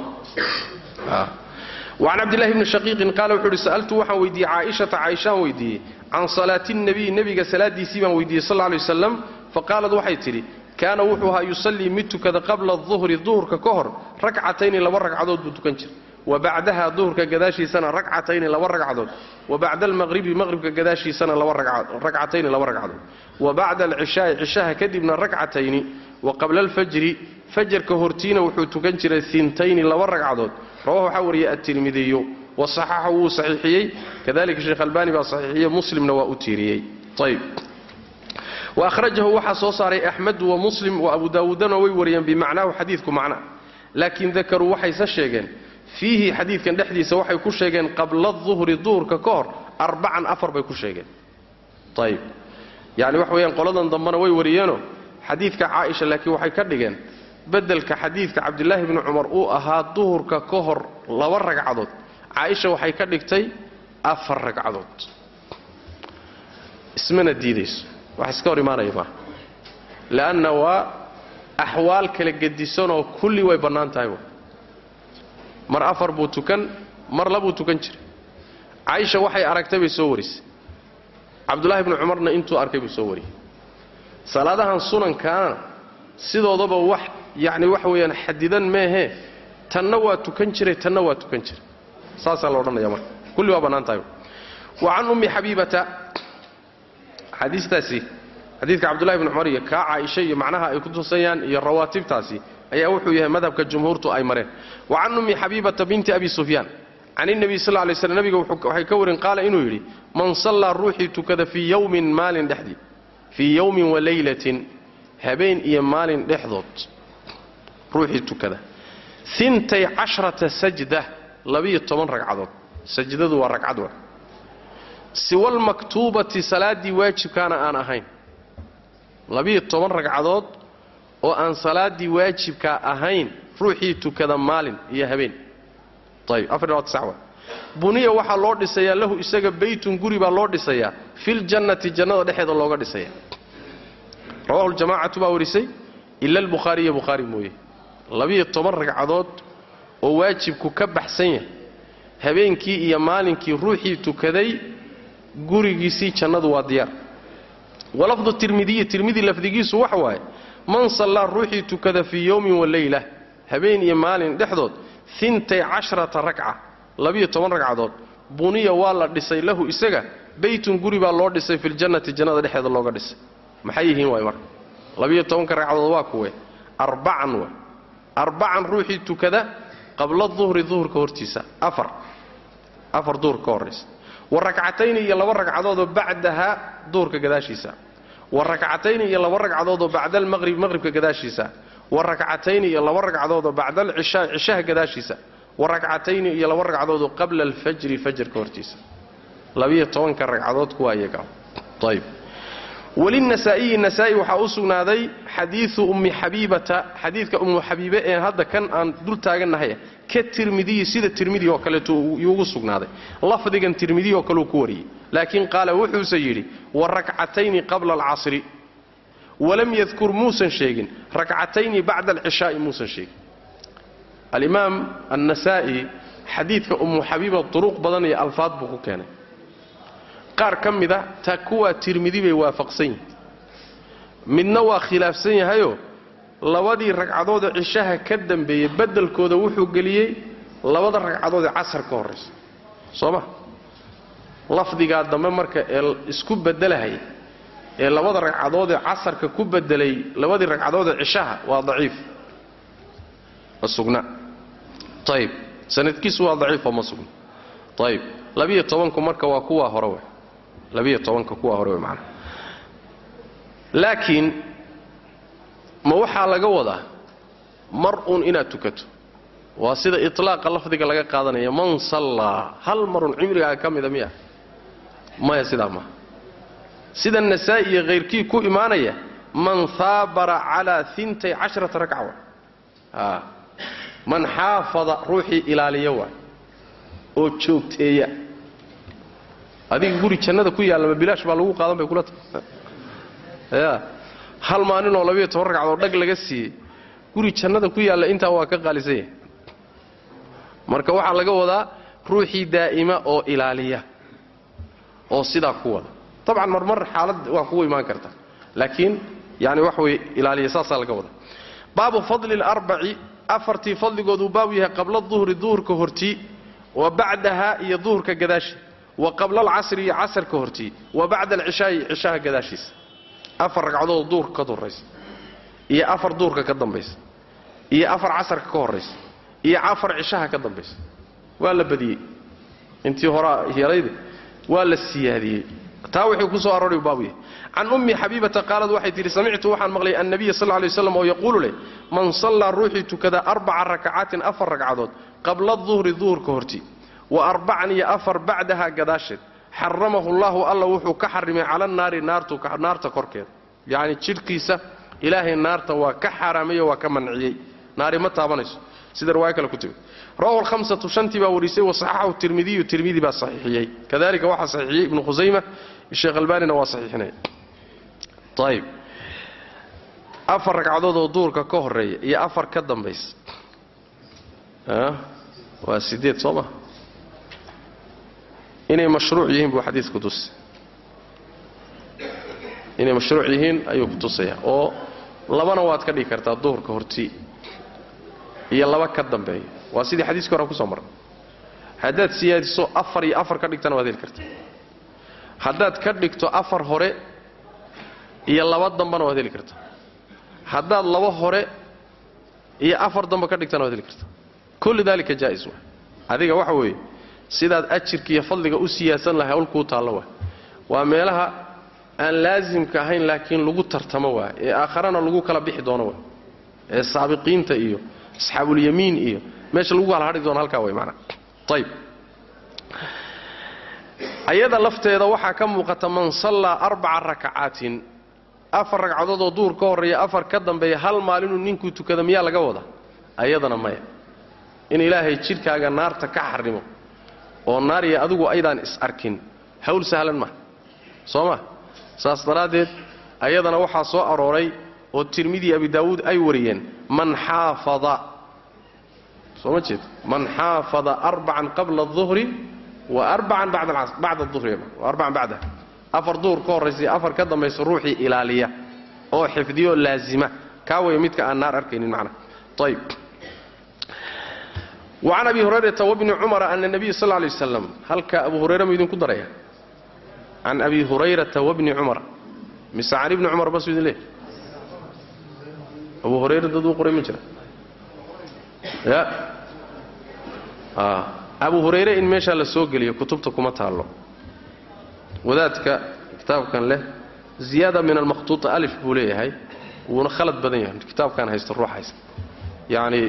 wacan cabdillahi bni shaqiiqin qaala wuxuu uhi sa'altu waxaan weydiiyey caaishata caaishaan weydiiyey. Can salaati nabiy nebiga salaadiisii baan weydiiyey sal lay waslam faqaalad waxay tidhi kaana wuxuu ahaa yusallii mid tukada qabla duhri duhurka ka hor rakcatayni laba ragcadood buu tukan jiray wa bacdaha duhurka gadaashiisana rakcatayni laba ragcadood. Wa bacda almaqribi maqribka gadaashiisana rakcatayni laba ragcadood. Wa bacda alcishaai cishaha kadibna rakcatayni. Wa qabla alfajri fajarka hortiina wuxuu tukan jiray intayni laba ragcadood. Rawahu waxaa wariyay atirmidiyu wa saxaxa wuu saxiixiyey. Kadalika sheekh albani baa saxiixiyey muslimna waa u tiiriyey. Ayb wa ahrajahu waxaa soo saaray axmedu wa muslim wa abu daawuudana way wariyeen bimacnaahu xadiidku macna laakiin dakaruu waxayse sheegeen fiihi xadiidkan dhexdiisa waxay ku sheegeen qabla duhri duhurka ka hor arbacan afar bay ku sheegeen. Ayb yani wax weeyaan qoladan dambena way wariyeenoo xadiidka caaisha laakiin waxay ka dhigeen bedelka xadiidka cabdilaahi bni cumar uu ahaa duhurka ka hor laba ragcadood. Caaisha waxay ka dhigtay afar ragcadood. Ismana diidayso. Wax iska hor imaanaya maaha le'anna waa axwaal kala gedisanoo kulli way bannaan tahay mar afar buu tukan mar labuu tukan jiray. Caaisha waxay aragtay bay soo warisay. Cabdulaahi bni cumarna intuu arkay buu soo wariyey salaadahan sunankaana sidoodaba wax yacni waxa weeyaan xadidan meehee tanna waa tukan jiray tanna waa tukan jiray. Saasaa la odhanaya marka. Kulli waa bannaan wa can ummi xabiibata xadiistaasi xadiidka cabdullahi bni cumar iyo kaa caaisha iyo macnaha ay ku tusayaan iyo rawaatibtaasi ayaa wuxuu yahay madhabka jumhuurtu ay mareen. Wa can ummi xabiibata binti abi sufyaan can inabiy sal lay slam nabiga waxay ka warin qaala inuu yidhi man sallaa ruuxii tukada fii yowmin maalin dhexdii fii yowmin wa laylatin habeen iyo maalin dhexdood ruuxii tukada. Intay cashrata sajda labiyo toban ragcadood. Sajdadu waa ragcad wa. Siwalmaktuubati salaaddii waajibkaana aan ahayn labiyo toban ragcadood oo aan salaaddii waajibkaa ahayn ruuxii tukada maalin iyo habeen. Buniya waxaa loo dhisayaa lahu isaga beytun guri baa loo dhisayaa filjannati jannada dhexeeda looga dhisaya rawahu ljamacatu baa warisay ila albukhaariya bukhaari mooye. Labiyo toban ragcadood oo waajibku ka baxsan yahay. Habeenkii iyo maalinkii ruuxii tukaday gurigiisii jannadu waa diyaar. Walafdu tirmidiyi tirmidi lafdigiisu waxa waaye man sallaa ruuxii tukada fii yowmin wa leyla habeen iyo maalin dhexdood intay cashrata ragca labiyo toban ragcadood buniya waa la dhisay lahu isaga beytun guri baa loo dhisay filjannati jannada dhexeeda looga dhisay. Maxay yihiin waay marka labiyo tobanka ragcadood waa kuwe. Arbacan wa arbacan ruuxii tukada qabla duhri duhurka hortiisa. Afar. Afar duhurka ka horraysa wa rakcatayni iyo laba ragcadoodoo bacdaha duhurka gadaashiisa wa rakcatayni iyo laba ragcadoodoo bacda almaqrib maqribka gadaashiisa. Wa rakcatayni iyo laba ragcadoodoo bacda alcishaa cishaha gadaashiisa. Wa rakcatayni iyo laba ragcadoodoo qabla alfajri fajarka hortiisa. Labiyo tobanka ragcadood kuwa iyaga ayb walinasaa'iyi nasaa'i waxaa u sugnaaday xadiiu ummi xabiibata xadiidka ummu xabiibe ee hadda kan aan dul taagannahay ka tirmidiyi sida tirmidi oo kaleeto yuugu sugnaaday. Lafdigan tirmidi oo kaleu ku wariyey. Laakiin qaala wuxuuse yidhi wa rakcatayni qabla alcasri. Walam yadkur muusan sheegin rakcatayni bacda alcishaa'i muusan sheegin. Alimaam annasaa'i xadiidka ummu xabiiba duruq badan iyo alfaad buu ku keenay. Qaar ka mida ta kuwaa tirmidi bay waafaqsan yihiin midna waa khilaafsan yahayoo labadii ragcadoode cishaha ka dambeeyey beddelkooda wuxuu geliyey labada ragcadoodee casar ka horraysa soo ma lafdigaa dambe marka ee isku beddelahay ee labada ragcadoodee casarka ku beddelay labadii ragcadoodee cishaha waa daciif. Ma sugna? Ayib sanadkiisu waa daciifoo ma sugna. Ayib labiyo tobanku marka waa kuwaa hore we labiyo tobanka kuwaa hore we macnaa laakiin ma waxaa laga wadaa mar uun inaad tukato. Waa sida itlaaqa lafdiga laga qaadanaya man sallaa hal marun cimrigaaga ka mida miya? Maya sidaa maaha sida nasaa'i iyo khayrkii ku imaanaya man haabara calaa intay casharata ragca wa. A man xaafada ruuxii ilaaliya waay oo joogteeya. Adiga guri jannada ku yaalla ma bilaash baa lagu qaadan bay kula tahay ya hal maalinoo labiyo toban ragcadood dhag laga siiyey guri jannada ku yaalla intaa waa ka qaalisan yahay. Marka waxaa laga wadaa ruuxii daa'ima oo ilaaliya oo sidaa ku wada. Dabcan marmar xaalad waa kugu imaan karta laakiin yani wax wey ilaaliya saasaa laga wada baabu fadli larbaci afartii fadligooduu baabu yahay qabla duhri duhurka hortii wa bacdaha iyo duhurka gadaashi wa qabla alcasri iyo casarka hortii wa bacda alcishaa'i cishaha gadaashiisa afar ragcadood duhurka ka horraysa iyo afar duhurka ka dambaysa iyo afar casarka ka horraysa iyo afar cishaha ka dambaysa waa la badiyey. Intii horaa yarayde waa la siyaadiyey. Taa wuxuu ku soo aroray baabu yahay. Can ummi xabiibata qaalad waxay tidhi samictu waxaan maqlay annabiya sal lay waslam oo yaquulu leh man sallaa ruuxii tukada arbaca rakacaatin afar ragcadood qabla duhri duhurka hortii wa arbacan iyo afar bacdaha gadaasheed xaramahu llahu alla wuxuu ka xarimay cala naari naarta korkeeda yacni jidhkiisa ilaahay naarta waa ka xaaraameeyo waa ka manciyey. Naari ma taabanayso. Sida riwaayo kale ku timi? Rawahu lhamsatu shantii baa warisay wasaxaxahu tirmidiyu tirmidi baa saxiixiyey. Kadalika waxaa saxiixiyey ibnu khusayma sheekh albaanina waa saxiixinaya ayib afar ragcadood oo duurka ka horreeya iyo afar ka dambaysa. Waa sideed soo ma inay mashruuc yihiin buu xadiidku tusay. Inay mashruuc yihiin ayuu ku tusaya oo labana waad ka dhigi kartaa duhurka hortii iyo laba ka dambeeya. Waa sidii xadiiskii hore ku soo marray haddaad siyaadiso afar iyo afar ka dhigtana waad heli kartaa haddaad ka dhigto afar hore iyo laba dambana waad heli kartaa haddaad laba hore iyo afar damba ka dhigtana waad heli kartaa kulli daalika jaa'is waa. Adiga waxa weeye sidaad ajirka iyo fadliga u siyaasan lahay hawl kuu taallo waa waa meelaha aan laasimka ahayn laakiin lagu tartamo waa ee aakharana lagu kala bixi doono waa ee saabiqiinta iyo asxaabulyamiin iyo meesha lagu kala hadhi doono halkaa way maanaa ayib ayada lafteeda waxaa ka muuqata man sallaa arbaca rakacaatin. Afar ragcadood oo duhur ka horreeya afar ka dambeeya hal maalinuu ninkuu tukada miyaa laga wada ayadana maya. In ilaahay jidhkaaga naarta ka xarimo oo naariya adigu aydaan is arkin. Hawl sahlan ma. Soo ma? Saas daraaddeed ayadana waxaa soo arooray oo tirmidi abi daawuud ay wariyeen man xaafada. Soo ma jeed? Man xaafada arbacan qabla aduhri wa arbacan bacda duhri arbacan bacdaha afar duhur ka horraysa afar ka dambaysa ruuxii ilaaliya oo xifdiyo laazima. Kaa way midka aan naar arkaynin macnaha ayib wacan abi hurayrata wabni cumara ana nabiya sal lay waslam halka abu hurayre ma idinku daraya can abi hurayrata wabni cumara mise can ibni cumar basu idin leehay abu hurayra dad uu qoray ma jira ya abu hurayre in meeshaa la soo geliyo kutubta kuma taallo wadaadka kitaabkan leh ziyaada min almakhtuuta alif buu leeyahay wuuna khalad badan yahay kitaabkan haysta ruux haysta yacni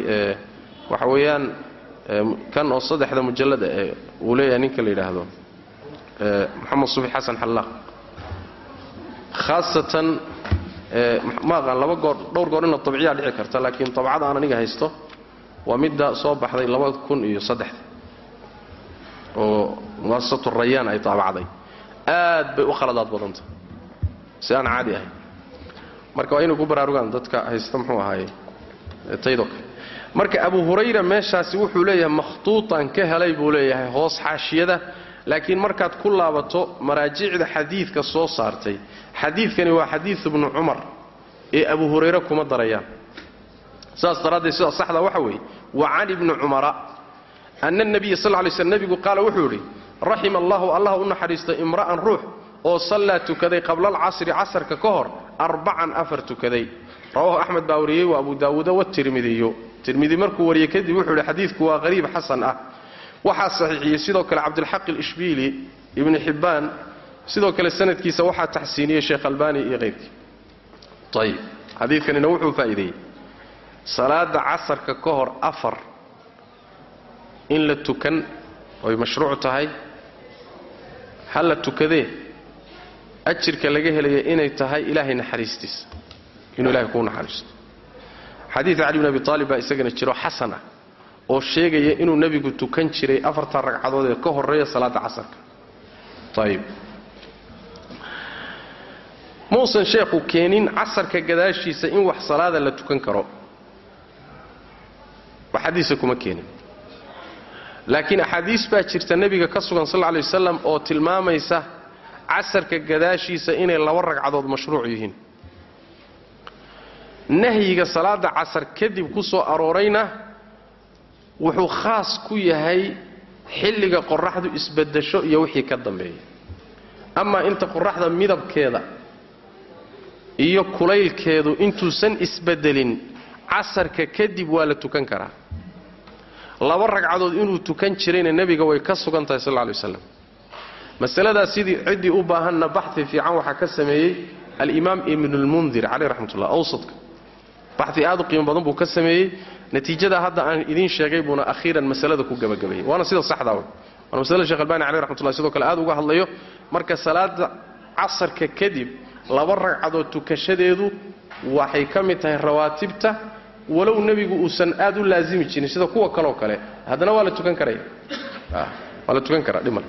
waxa weeyaan kan oo saddexda mujallada ee uu leeyahay ninka la yidhaahdo moxamed sufi xasan xallaaq khaasatan ma aqaan laba goor dhowr goor inla tabciyaa dhici karta laakiin tabcada aan aniga haysto waa midda soo baxday laba kun iyo saddexda. Oo muasasatu rayaan ay taabacday. Aad bay u khaladaad badanta si aan caadi ahayn marka waa inay ku baraarugaan dadka haysta muxuu ahaaye taydo kale marka abu hurayra meeshaasi wuxuu leeyahay makhtuutan ka helay buu leeyahay hoos xaashiyada laakiin markaad ku laabato maraajicda xadiidka soo saartay xadiidkani waa xadiid ibnu cumar ee abu hurayre kuma darayaan. Saas daraaddeed sida saxda waxa weeye wa can ibni cumara ana nabiya sal lay sl nebigu qaala wuxuu yidhi raxima allahu allah u naxariista imra'an ruux oo sallaa tukaday qabla alcasri casarka ka hor arbacan afar tukaday. Rawahu axmed baa wariyey wa abu daawuuda watirmidiyo tirmidi markuu wariyey kadib wuxuu yidhi xadiidku waa qariib xasan ah. Waxaa saxiixiyey sidoo kale cabdilxaq alishbiili ibni xibbaan sidoo kale sanadkiisa waxaa taxsiiniyey sheekh albani iyo keyrkii ayib xadiidkanina wuxuu faa'iideeyey salaada casarka ka hor afar in la tukan oy mashruuc tahay ha la tukadee ajirka laga helaya inay tahay ilaahay naxariistiisa. Inuu ilahay kuu naxariisto xadiida cali bn abi aalib baa isagana jiro xasan ah oo sheegaya inuu nebigu tukan jiray afartan ragcadood ee ka horreeya salaada casarka. Ayib mausan sheekhu keenin casarka gadaashiisa in wax salaada la tukan karo. Axaadiisa kuma keenin. Laakiin axaadiis baa jirta nebiga ka sugan sal lay wasalam oo tilmaamaysa casarka gadaashiisa inay laba ragcadood mashruuc yihiin nahyiga salaada casar kadib ku soo aroorayna wuxuu khaas ku yahay xilliga qoraxdu isbedesho iyo wixii ka dambeeya. Amaa inta qoraxda midabkeeda iyo kulaylkeedu intuusan isbedelin casarka kadib waa la tukan karaa. Laba ragcadood inuu tukan jirayna nebiga way ka sugan tahay sal lay waslam masaladaas sidii ciddii u baahanna baxi fiican waxaa ka sameeyey alimaam ibnulmundir caleyh raxmatullah awsadka baxi aad u qiimo badan buu ka sameeyey. Natiijada hadda aan idiin sheegay buuna akhiiran masalada ku gebagabeeyey waana sida saxdaa wey waana masalada shekh albani caleyh raxmatullah sidoo kale aad uga hadlayo. Marka salaada casarka kadib laba ragcadood tukashadeedu waxay ka mid tahay rawaatibta walow nebigu uusan aad u laazimi jirin sida kuwa kaloo kale. Haddana waa la tukan karaya waa la tukan karaa dhimal.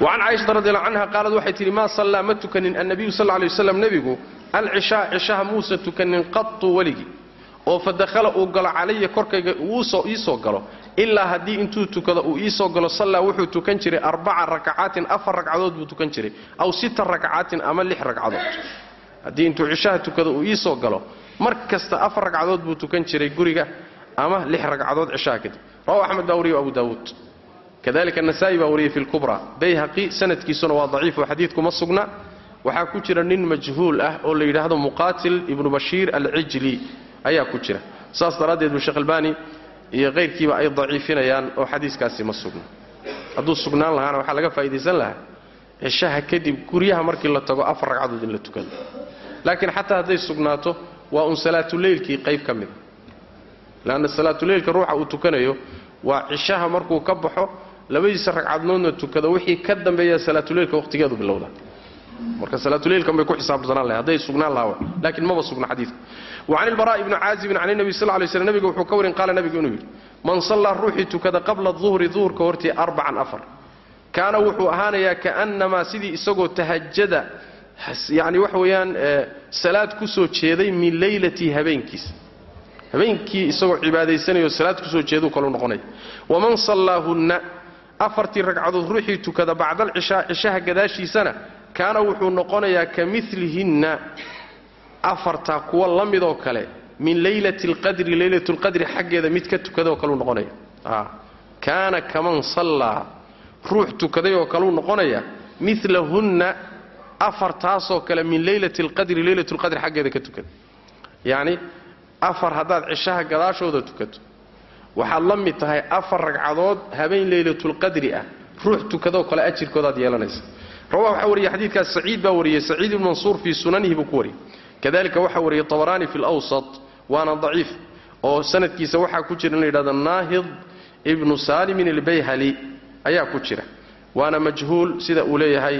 Wacan caaisha radiallahu canha qaalad waxay tidhi maa sallaa ma tukanin annabiyu sal lla lay waslam nebigu alcishaa cishaha muusa tukanin qatu weligii oo fa uu galo calaya korkayga iisoo galo. Ilaa haddii intuu tukado uu iisoo galo sallaa wuxuu tukan jiray arbaca rakacaatin afar ragcadood buu tukan jiray aw sita rakacaatin ama lix ragcadood. Haddii intuu cishaha tukado uu iisoo galo mar kasta afar ragcadood buu tukan jiray guriga ama lix ragcadood cishaha kadib. Rawahu axmed baa wariye abu daawuud. Kadalika anasaa'i baa wariyey fi lkubra bayhaqi sanadkiisuna waa daciif oo xadiidku ma sugna waxaa ku jira nin majhuul ah oo la yidhaahdo muqaatil ibnu bashiir alcijli. Ayaa ku jira. Saas daraaddeed buu sheekh albani iyo kayrkiiba ay daciifinayaan oo xadiiskaasi ma sugna hadduu sugnaan lahaana waxaa laga faa'idaysan lahaa cishaha kadib guryaha markii la tago afar ragcadood in la tukado laakiin xataa hadday sugnaato waa un salaatuleylkii qayb ka mida leanna salaatuleylka ruuxa uu tukanayo waa cishaha markuu ka baxo labadiisa ragcadoodna tukado wixii ka dambeeya salaatuleylka waqhtigeedu bilowda marka salaatuleylkan bay ku xisaabsanaan lahay hadday sugnaan lahaa laakiin maba sugna xadiidka. Wacan ilbaraa'i ibni caazibin can inabi sal lay slm nebiga wuxuu ka warin qaala nebigu inuu yidhi man sallaa ruuxii tukada qabla duhri duhurka hortii arbacan afar. Kaana wuxuu ahaanayaa kaannamaa sidii isagoo tahajada yani waxa weeyaan salaad ku soo jeeday min leylatii habeenkiisa habeenkii isagoo cibaadaysanayo salaad ku soo jeeduu kalu noqonaya waman sallaahunna afartii ragcadood ruuxii tukada bacda alcishaa cishaha gadaashiisana kaana wuxuu noqonayaa ka milihinna afartaa kuwa la midoo kale min leylati alqadri leylatu lqadri xaggeeda mid ka tukadaoo kaluu noqonaya. Kaana kaman sallaa ruux tukaday oo kaluu noqonaya milahunna afartaasoo kale min leylati alqadri leylatu lqadri xaggeeda ka tukada. Yacni afar haddaad cishaha gadaashooda tukato waxaad la mid tahay afar ragcadood habeen leylatulqadri ah ruux tukadoo kale ajirkoodaad yeelanaysa rawah waxaa wariyey xadiidkaas saciid baa wariyey saciid ibn mansuur fii sunanihi buu ku wariyey kadalika waxaa wariyey tabaraani fi lwsat waana daciif oo sanadkiisa waxaa ku jira in la yidhahdo naahid ibnu saalimin albayhali ayaa ku jira. Waana majhuul sida uu leeyahay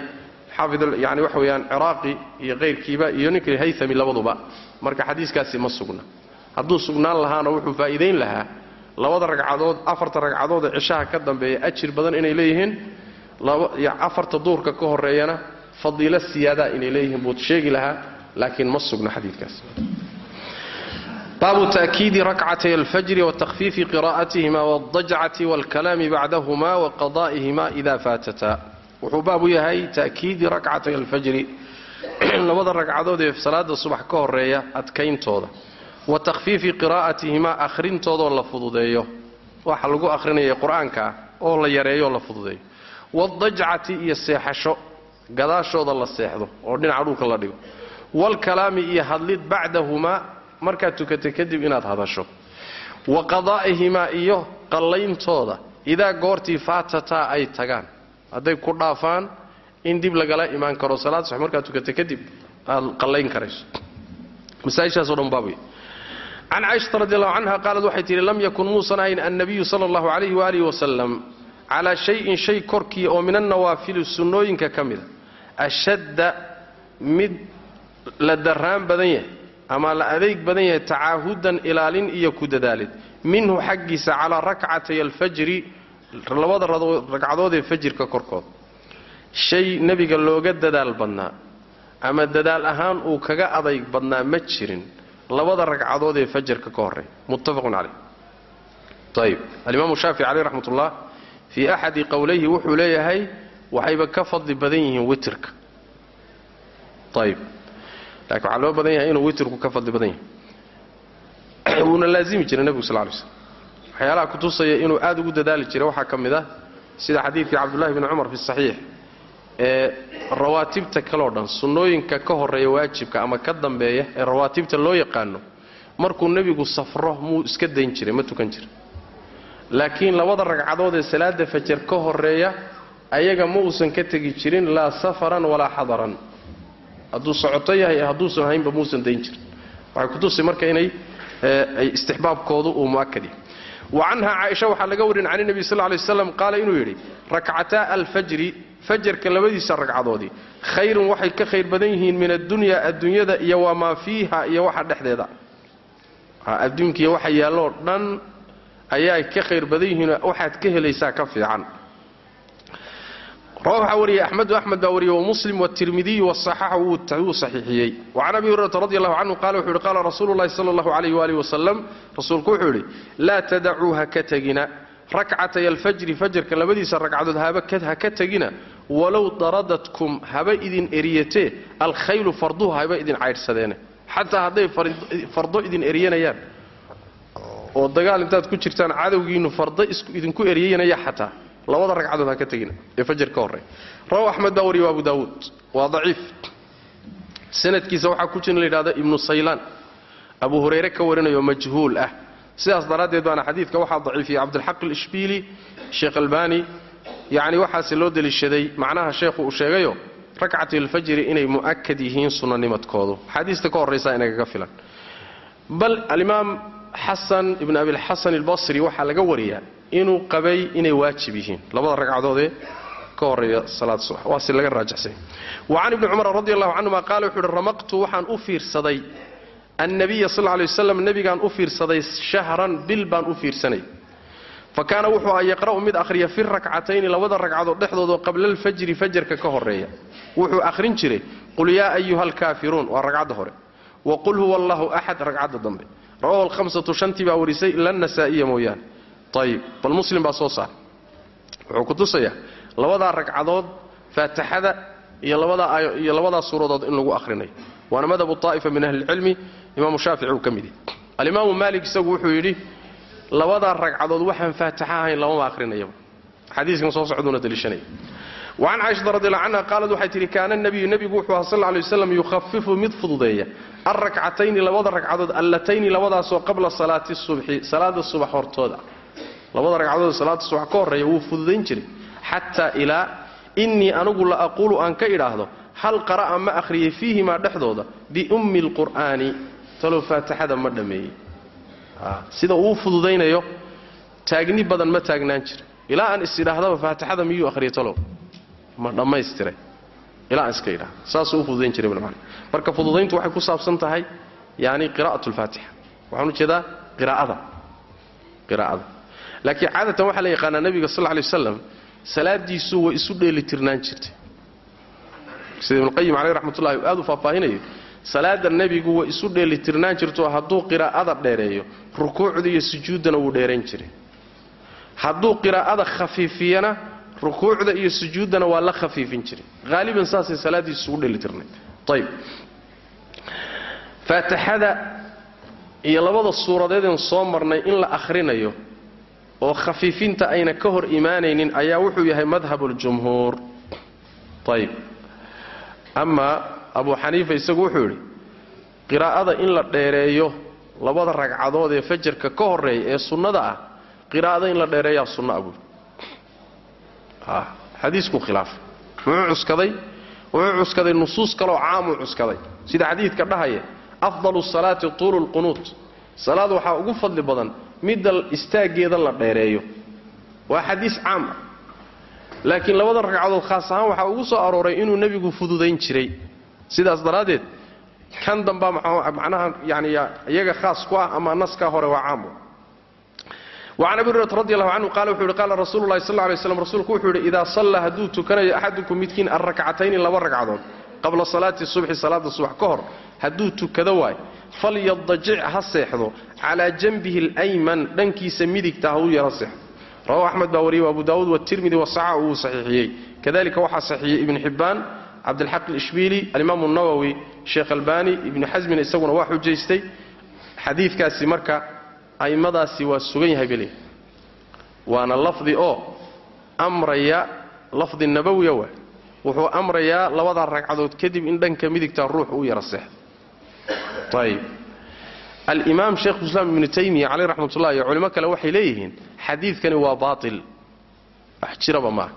xaafid yani waxa weeyaan ciraaqi iyo kayrkiiba iyo ninkii haythami labaduba. Marka xadiiskaasi ma sugna. Hadduu sugnaan lahaana wuxuu faa'iidayn lahaa. Labada ragcadood afarta ragcadood ee cishaha ka dambeeya ajir badan inay leeyihiin afarta duurka ka horeeyana fadiilo siyaadaa inay leeyihiin buu sheegi lahaa laakiin ma sugna xadiikaas baabu ta'kiidi rakcatay alfajri watakfiifi qiraa'atihima waaldajcati waalkalaami bacdahuma waqadaa'ihima ida faatata. Wuxuu baab u yahay ta'kiidi rakcatay alfajri. (clears throat) Labada ragcadood ee salaada subax ka horreeya adkayntooda. Wa takhfiifi qiraa'atihimaa akhrintoodoo la fududeeyo. Waxa lagu akhrinaya qur'aanka ah oo la yareeyo la fududeeyo waaldajcati iyo seexasho gadaashooda la seexdo oo dhinaca dhulka la dhigo. Waalkalaami iyo hadlid bacdahumaa markaad tukatay kadib inaad hadasho. Wa qadaa'ihimaa iyo qallayntooda idaa goortii faatataa ay tagaan. Hadday ku dhaafaan in dib lagala imaan karo salaad sax markaad tukatay kadib aad qallayn karayso. Masaaishaasoo dhan baabay can caaishata radi allahu canha qaalad waxay tihi lam yakun muusan ahayn annabiyu sala allahu calayhi wasalam calaa shayin shay korkii oo min annawaafili sunnooyinka ka mida ashadda mid la darraan badan yahay ama la adeeg badan yahay tacaahudan ilaalin iyo ku dadaalid minhu xaggiisa calaa rakcatay alfajri labada ragcadood ee fajirka korkood shay nebiga looga dadaal badnaa ama dadaal ahaan uu kaga adayg badnaa ma jirin labada ragcadood ee fajarka ka horey muttafaqun caleyh ayib alimaamu shaafici caleyh raxmat ullah fii axadi qowlayhi wuxuu leeyahay waxayba ka fadli badan yihiin witirka ayib laakiin waxaa loo badan yahay inuu witirku ka fadli badan yahay wuuna laazimi jiray nebigu sal lay slm waxyaalaha kutusaya inuu aad ugu dadaali jiray waxaa ka mid ah sida xadiidkii cabdullahi bni cumar fi saxiix ee rawaatibta kaleo dhan sunnooyinka ka horreeya waajibka ama ka dambeeya ee rawaatibta loo yaqaano markuu nebigu safro muu iska dayn jiray ma tukan jira laakiin labada ragcadood ee salaada fajar ka horreeya ayaga ma uusan ka tegi jirin laa safaran walaa xadaran. Hadduu socoto yahay hadduusan haynba muusan dayn jirin. Waxay kutusi marka inay istixbaabkoodu uu mu'akad yahay wa canha caaisha waxaa laga warin can nebi sal lay waslam qaala inuu yidhi rakcataa alfajri fajarka labadiisa ragcadoodii khayrun waxay ka khayr badan yihiin min addunya adduunyada iyo wamaa fiiha iyo waxa dhexdeeda. Adduunkiiyo waxa yaalloo dhan ayaa ka khayr badan yihiinoo waxaad ka helaysaa ka fiican. Waxaa wariyey axmedu axmed baa wariyey wamuslim wtirmidiyu wasaxaxa wuu saxiixiyey. Wacan abi hurayrata radi allahu canhu qala wuxu yidhi qaala rasuulu llahi sala allahu alayh waalihi wasalam rasuulku wuxuu yidhi laa tadacuu ka tegina rakcatay alfajri fajarka labadiisa ragcadood ha ka tegina walow daradatkum haba idin eriyatee alkhaylu farduhu haba idin caydhsadeene xataa hadday fardo idin eriyanayaan oo dagaal intaad ku jirtaan cadowgiinnu fardo idinku eriyanaya xataa. Labada ragcadood ha ka tegina ee fajar ka horey axmed baa wariya abu daawuud waa daciif. Sanadkiisa waxaa ku jira la yidhahda ibnu saylaan. Abu hurayre ka warinayo majhuul ah. Sidaas daraaddeed baana xadiidka waxaa daciifiyey cabdilxaq alishbiili sheekh albani yacni waxaase loo deliishaday macnaha sheekhu uu sheegayo rakcati alfajri inay mu'akad yihiin sunanimadkoodu. Axaadiista ka horraysaa inagaga filan. Bal alimaam xasan ibn abilxasan albasri waxaa laga wariyaa inuu qabay inay waajib yihiin. Labada ragcadoodee ka horreeya salaad subax. Waase laga raajixsanya wa can ibni cumar radi allahu canhuma qaala wuxuu uhi ramaqtu waxaan u fiirsaday annabiya sal ly waslam nebigaan u fiirsaday shahran bil baan u fiirsanay. Fa kaana wuxuu a yaqra'u mid akhriya fi rakcatayni labada ragcadood dhexdoodoo qabla alfajri fajarka ka horreeya wuxuu akhrin jiray qul yaa ayuha alkaafiruun waa ragcadda hore. Wa qul huwa allahu axad ragcadda dambe rawahu alhamsatu shantii baa warisay ila nasaa'iya mooyaane. Ayib bal muslim baa soo saaray wuxuu ku tusayaa labadaa ragcadood faatixada iyo labadaa suuradood in lagu akhrinayo waana madhabu طaa'ifa min ahli اlcilmi imaamu shaafici uu ka mid alimaamu maalik isagu wuxuu yidhi labadaa ragcadood waxaan faatixa ahayn lamama akhrinayaba. Xadiiskan soo socduuna daliishanaya. Wacan caaishata radiallahu canha qaalad waxay tidhi kaana nabiyu nebigu wuxuu aha sal lla lay waslam yukhafifu mid fududeeya alrakcatayni labada ragcadood allatayni labadaasoo qabla salaati subxi salaada subax hortooda labada ragcadood salaada subax ka horreeya wuu fududayn jiray xataa ilaa innii anigu la aquulu aan ka idhaahdo hal qara'a ma akhriyay fiihimaa dhexdooda biummi lqur'aani talow faatixada ma dhammeeyey sida uu fududaynayo taagni badan ma taagnaan jira ilaa aan is idhaahdaba faatixada miyuu akhriya talow ma dhammaystiray ilaa iska idhaha saasuu u fududayn jiray cali marka fududayntu waxay ku saabsan tahay yani qiraa'at alfaatixa waxaan u jeedaa qiraa'ada qiraa'ada. Laakiin caadatan waxaa la yaqaanaa nebiga sal lla lay salaadiisu way isu dheelitirnaan jirtay. Sida ibnuqayim caleyh raxmatullahi aad u faahfaahinayo salaada nebigu way isu dheelitirnaan jirto hadduu qiraa'ada dheereeyo rukuucda iyo sujuuddana wuu dheerayn jiray. Hadduu qiraa'ada khafiifiyana rukuucda iyo sujuuddana waa la khafiifin jiray. Haaliban saasay salaaddiisu isugu dheelitirnayd ayb faatixada iyo labada suuradeedeen soo marnay in la akhrinayo oo khafiifinta ayna ka hor imaanaynin ayaa wuxuu yahay madhabuljumhuur ayb amaa abu xaniifa isagu wuxuu yidhi qiraa'ada in la dheereeyo labada ragcadood ee fajarka ka horreeya ee sunnada ah qiraa'ada in la dheereeyaa sunna a buui xadiiskuu khilaafay muxuu cuskaday wuxuu cuskaday nusuus kaleoo caamuu cuskaday. Sida xadiidka dhahaya afdalu salaati tuulu lqunuut salaad waxaa ugu fadli badan midda istaaggeeda la dheereeyo. Waa xadiis caam. Ah laakiin labada ragcadood khaas ahaan waxaa ugu soo arooray inuu nebigu fududayn jiray. Sidaas daraaddeed kan dambaa macnaha yani iyaga khaas ku ah ama naskaa hore waa caam wacan abi hurayrat radi allahu canhu qaala wuxuu yihi qaala rasuulu lahi sal lay slam rasuulku wuxuu yidhi idaa sallaa hadduu tukanayo axadukum midkiin alrakcatayni laba ragcadood qabla salaati subxi salaada subax ka hor hadduu tukado waay falyadajic ha seexdo calaa janbihi alyman dhankiisa midigta ha u yara seexdo. Rawahu axmed baa wariyey abu daawuud watirmidi wasaxa uu saxiixiyey. Kadalika waxaa saxiixiyey ibnu xibbaan cabdilxaq alishbiili alimaamu nawowi sheekh albani ibnu xasmina isaguna waa xujaystay. Xadiidkaasi marka a'immadaasi waa sugan yahay beli. Waana lafdi oo amraya lafdi nabawiya waa wuxuu amrayaa labadaa ragcadood kadib in dhanka midigta ruux u yara seexdo ayb alimaam sheikhuislaam ibnu taymiya caleyh raxmatullah iyo culimo kale waxay leeyihiin xadiidkani waa baatil. Wax jiraba maaha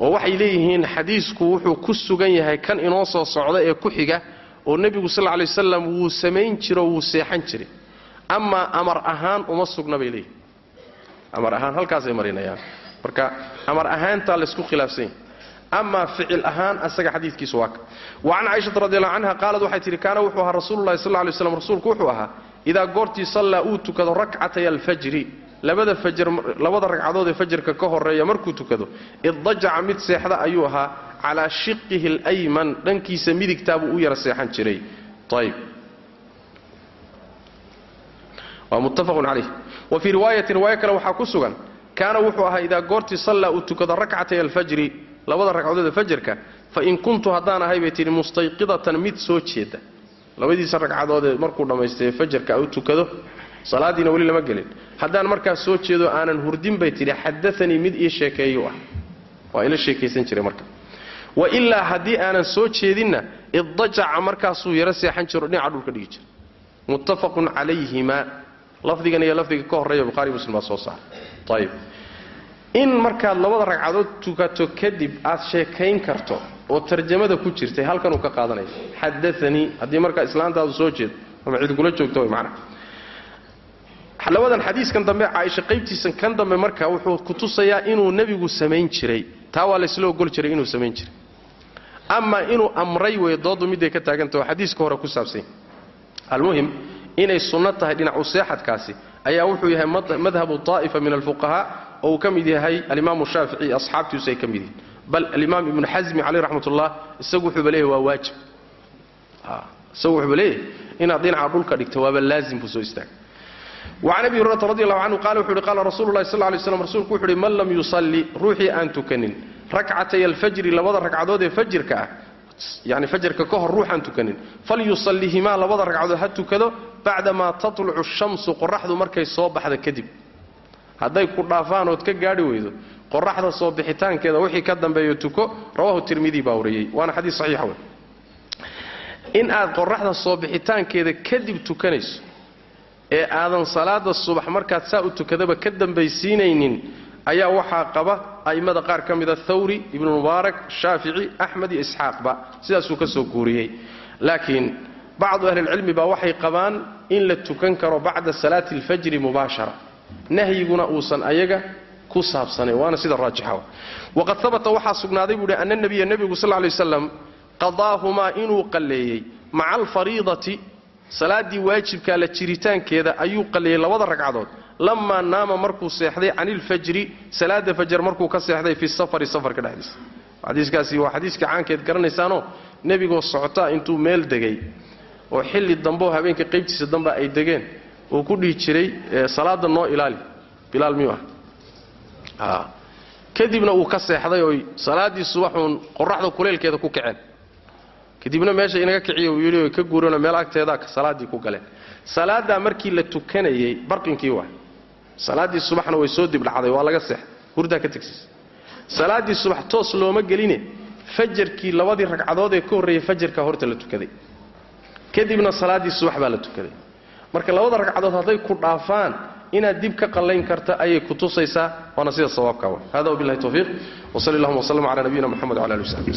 oo waxay leeyihiin xadiisku wuxuu ku sugan yahay kan inoo soo socda ee ku xiga oo nebigu sal lay wasalam wuu samayn jiro wuu seexan jiray amaa amar ahaan uma sugna bay leeyihiin amar ahaan halkaasay marinayaan marka amar ahaantaa laysku khilaafsan amaa ficil ahaan asaga xadiidkiisu waa ka. Wa can caaishata radiallahu canha qaalad waxay tihi kaana wuxuu ahaa rasuululahi sal lay slam rasuulku wuxuu ahaa idaa goortii sallaa uu tukado rakcatay alfajri labada labada ragcadood ee fajarka ka horreeya markuu tukado iddajaca mid seexda ayuu ahaa calaa shiqihi alyman dhankiisa midigtaabuu u yara seexan jiray. Ayb waa muttafaqun calayh. Wa fii riwaayatin riwaayo kale waxaa ku sugan kaana wuxuu ahaa idaa goortii sallaa uu tukado rakcatay alfajri labada ragcadood ee fajarka fain kuntu haddaan ahay bay tihi mustayqidatan mid soo jeeda. Labadiisa ragcadoodee markuu dhammaystay fajarka u tukado salaadiina weli lama gelin. Haddaan markaas soo jeedo aanan hurdin bay tidhi xadaanii mid ii sheekeeyu ah. Waa ila sheekaysan jiray marka. Wa ilaa haddii aanan soo jeedinna iddajaca markaasuu yaro seexan jiro dhinaca dhulka dhigi jira. Muttafaqun calayhima lafdigan iyo lafdiga ka horreeya buhari muslim soo saaray ayib in markaad labada ragcadood tukato kadib aad sheekayn karto oo tarjamada ku jirtay halkanuu ka qaadanaya. Xadaanii haddii markaa islaantaadu soo jeedo ama cid kula joogto macnaha. Labadan xadiiskan dambe caaisha qaybtiisan kan dambe marka wuxuu ku tusayaa inuu nebigu samayn jiray. Taa waa laysla ogol jiray inuu samayn jiray. Ama inuu amray wey doodu midday ka taagantah xadiiska hore ku saabsanya almuhim inay sunno tahay dhinacu seexadkaasi ayaa wuxuu yahay madhabu طaa'ifa min alfuqahaa oo uu ka mid yahay alimaamu shaafici asxaabtiisu ay ka mid yihiin. Bal alimaam ibnu xasmi caleyh raxmat ullah isagu wuxuuba leeyahy waa waajib. Isagu wuxuuba leeyahay inaad dhinaca dhulka dhigto waaba laazim buu soo istaagay. Wacan abi hurayrata radi allahu canhu qala wuxu uhi qaala rasulu lahi sal lay slam rasuulku wuxu uhi man lam yusalli ruuxii aan tukanin rakcatay alfajri labada ragcadood ee fajirka ah yani fajarka ka hor ruuxaan tukanin. Falyusallihimaa labada ragcadood ha tukado bacdamaa tatlucu shamsu qoraxdu markay soo baxda kadib. Hadday ku dhaafaan ood ka gaadhi weydo qoraxda soo bixitaankeeda wixii ka dambeeyo tuko rawahu tirmidi baa wariyey. Waana xadiis saxiixa wey in aad qoraxda soo bixitaankeeda kadib tukanayso ee aadan salaada subax markaad saa u tukadaba ka dambaysiinaynin ayaa waxaa qaba a'immada qaar ka mida thawri ibnu mubaarak shaafici axmed iyo isxaaqba. Sidaasuu ka soo guuriyey. Laakiin bacdu ahlilcilmi baa waxay qabaan in la tukan karo bacda salaati alfajri mubaashara. Nahyiguna uusan ayaga ku saabsanay waana sida raajixa waqad habata waxaa sugnaaday buuhi ana nabiya nebigu sal lay waslam qadaahumaa inuu qalleeyey. Maca alfariidati salaaddii waajibkaa la jiritaankeeda ayuu qalleeyey labada ragcadood lamaa naama markuu seexday can ilfajri salaada fajar markuu ka seexday fi safari safarka dhexdiisa xadiiskaasi waa xadiiska caankeed garanaysaanoo nebigoo socotaa intuu meel degay oo xilli dambeo habeenka qaybtiisa damba ay degeen uu ku dhihi jiray salaada noo ilaali bilaal miyuu ah kadibna uu ka seexday oy salaaddii subaxuun qoraxda kuleylkeeda ku kaceen kadibna meesha inaga kiciyo uu ka guurano meel agteedaa salaaddii ku galeen salaaddaa markii la tukanayey barqinkii waa salaaddii subaxna way soo dibdhacday waa laga seexday hurdaa ka tegsiis salaaddii subax toos looma geline. Fajarkii labadii ragcadood ee ka horreeyey fajarka horta la tukaday. Kadibna salaaddii subax baa la tukaday. Marka labada ragcadood hadday ku dhaafaan inaad dib ka qallayn karta ayay ku tusaysaa waana sida sawaabka wa hada wabillahi tawfiiq. Wsali allahuma wslm cala nabiyina moxamed wala ali w saxbi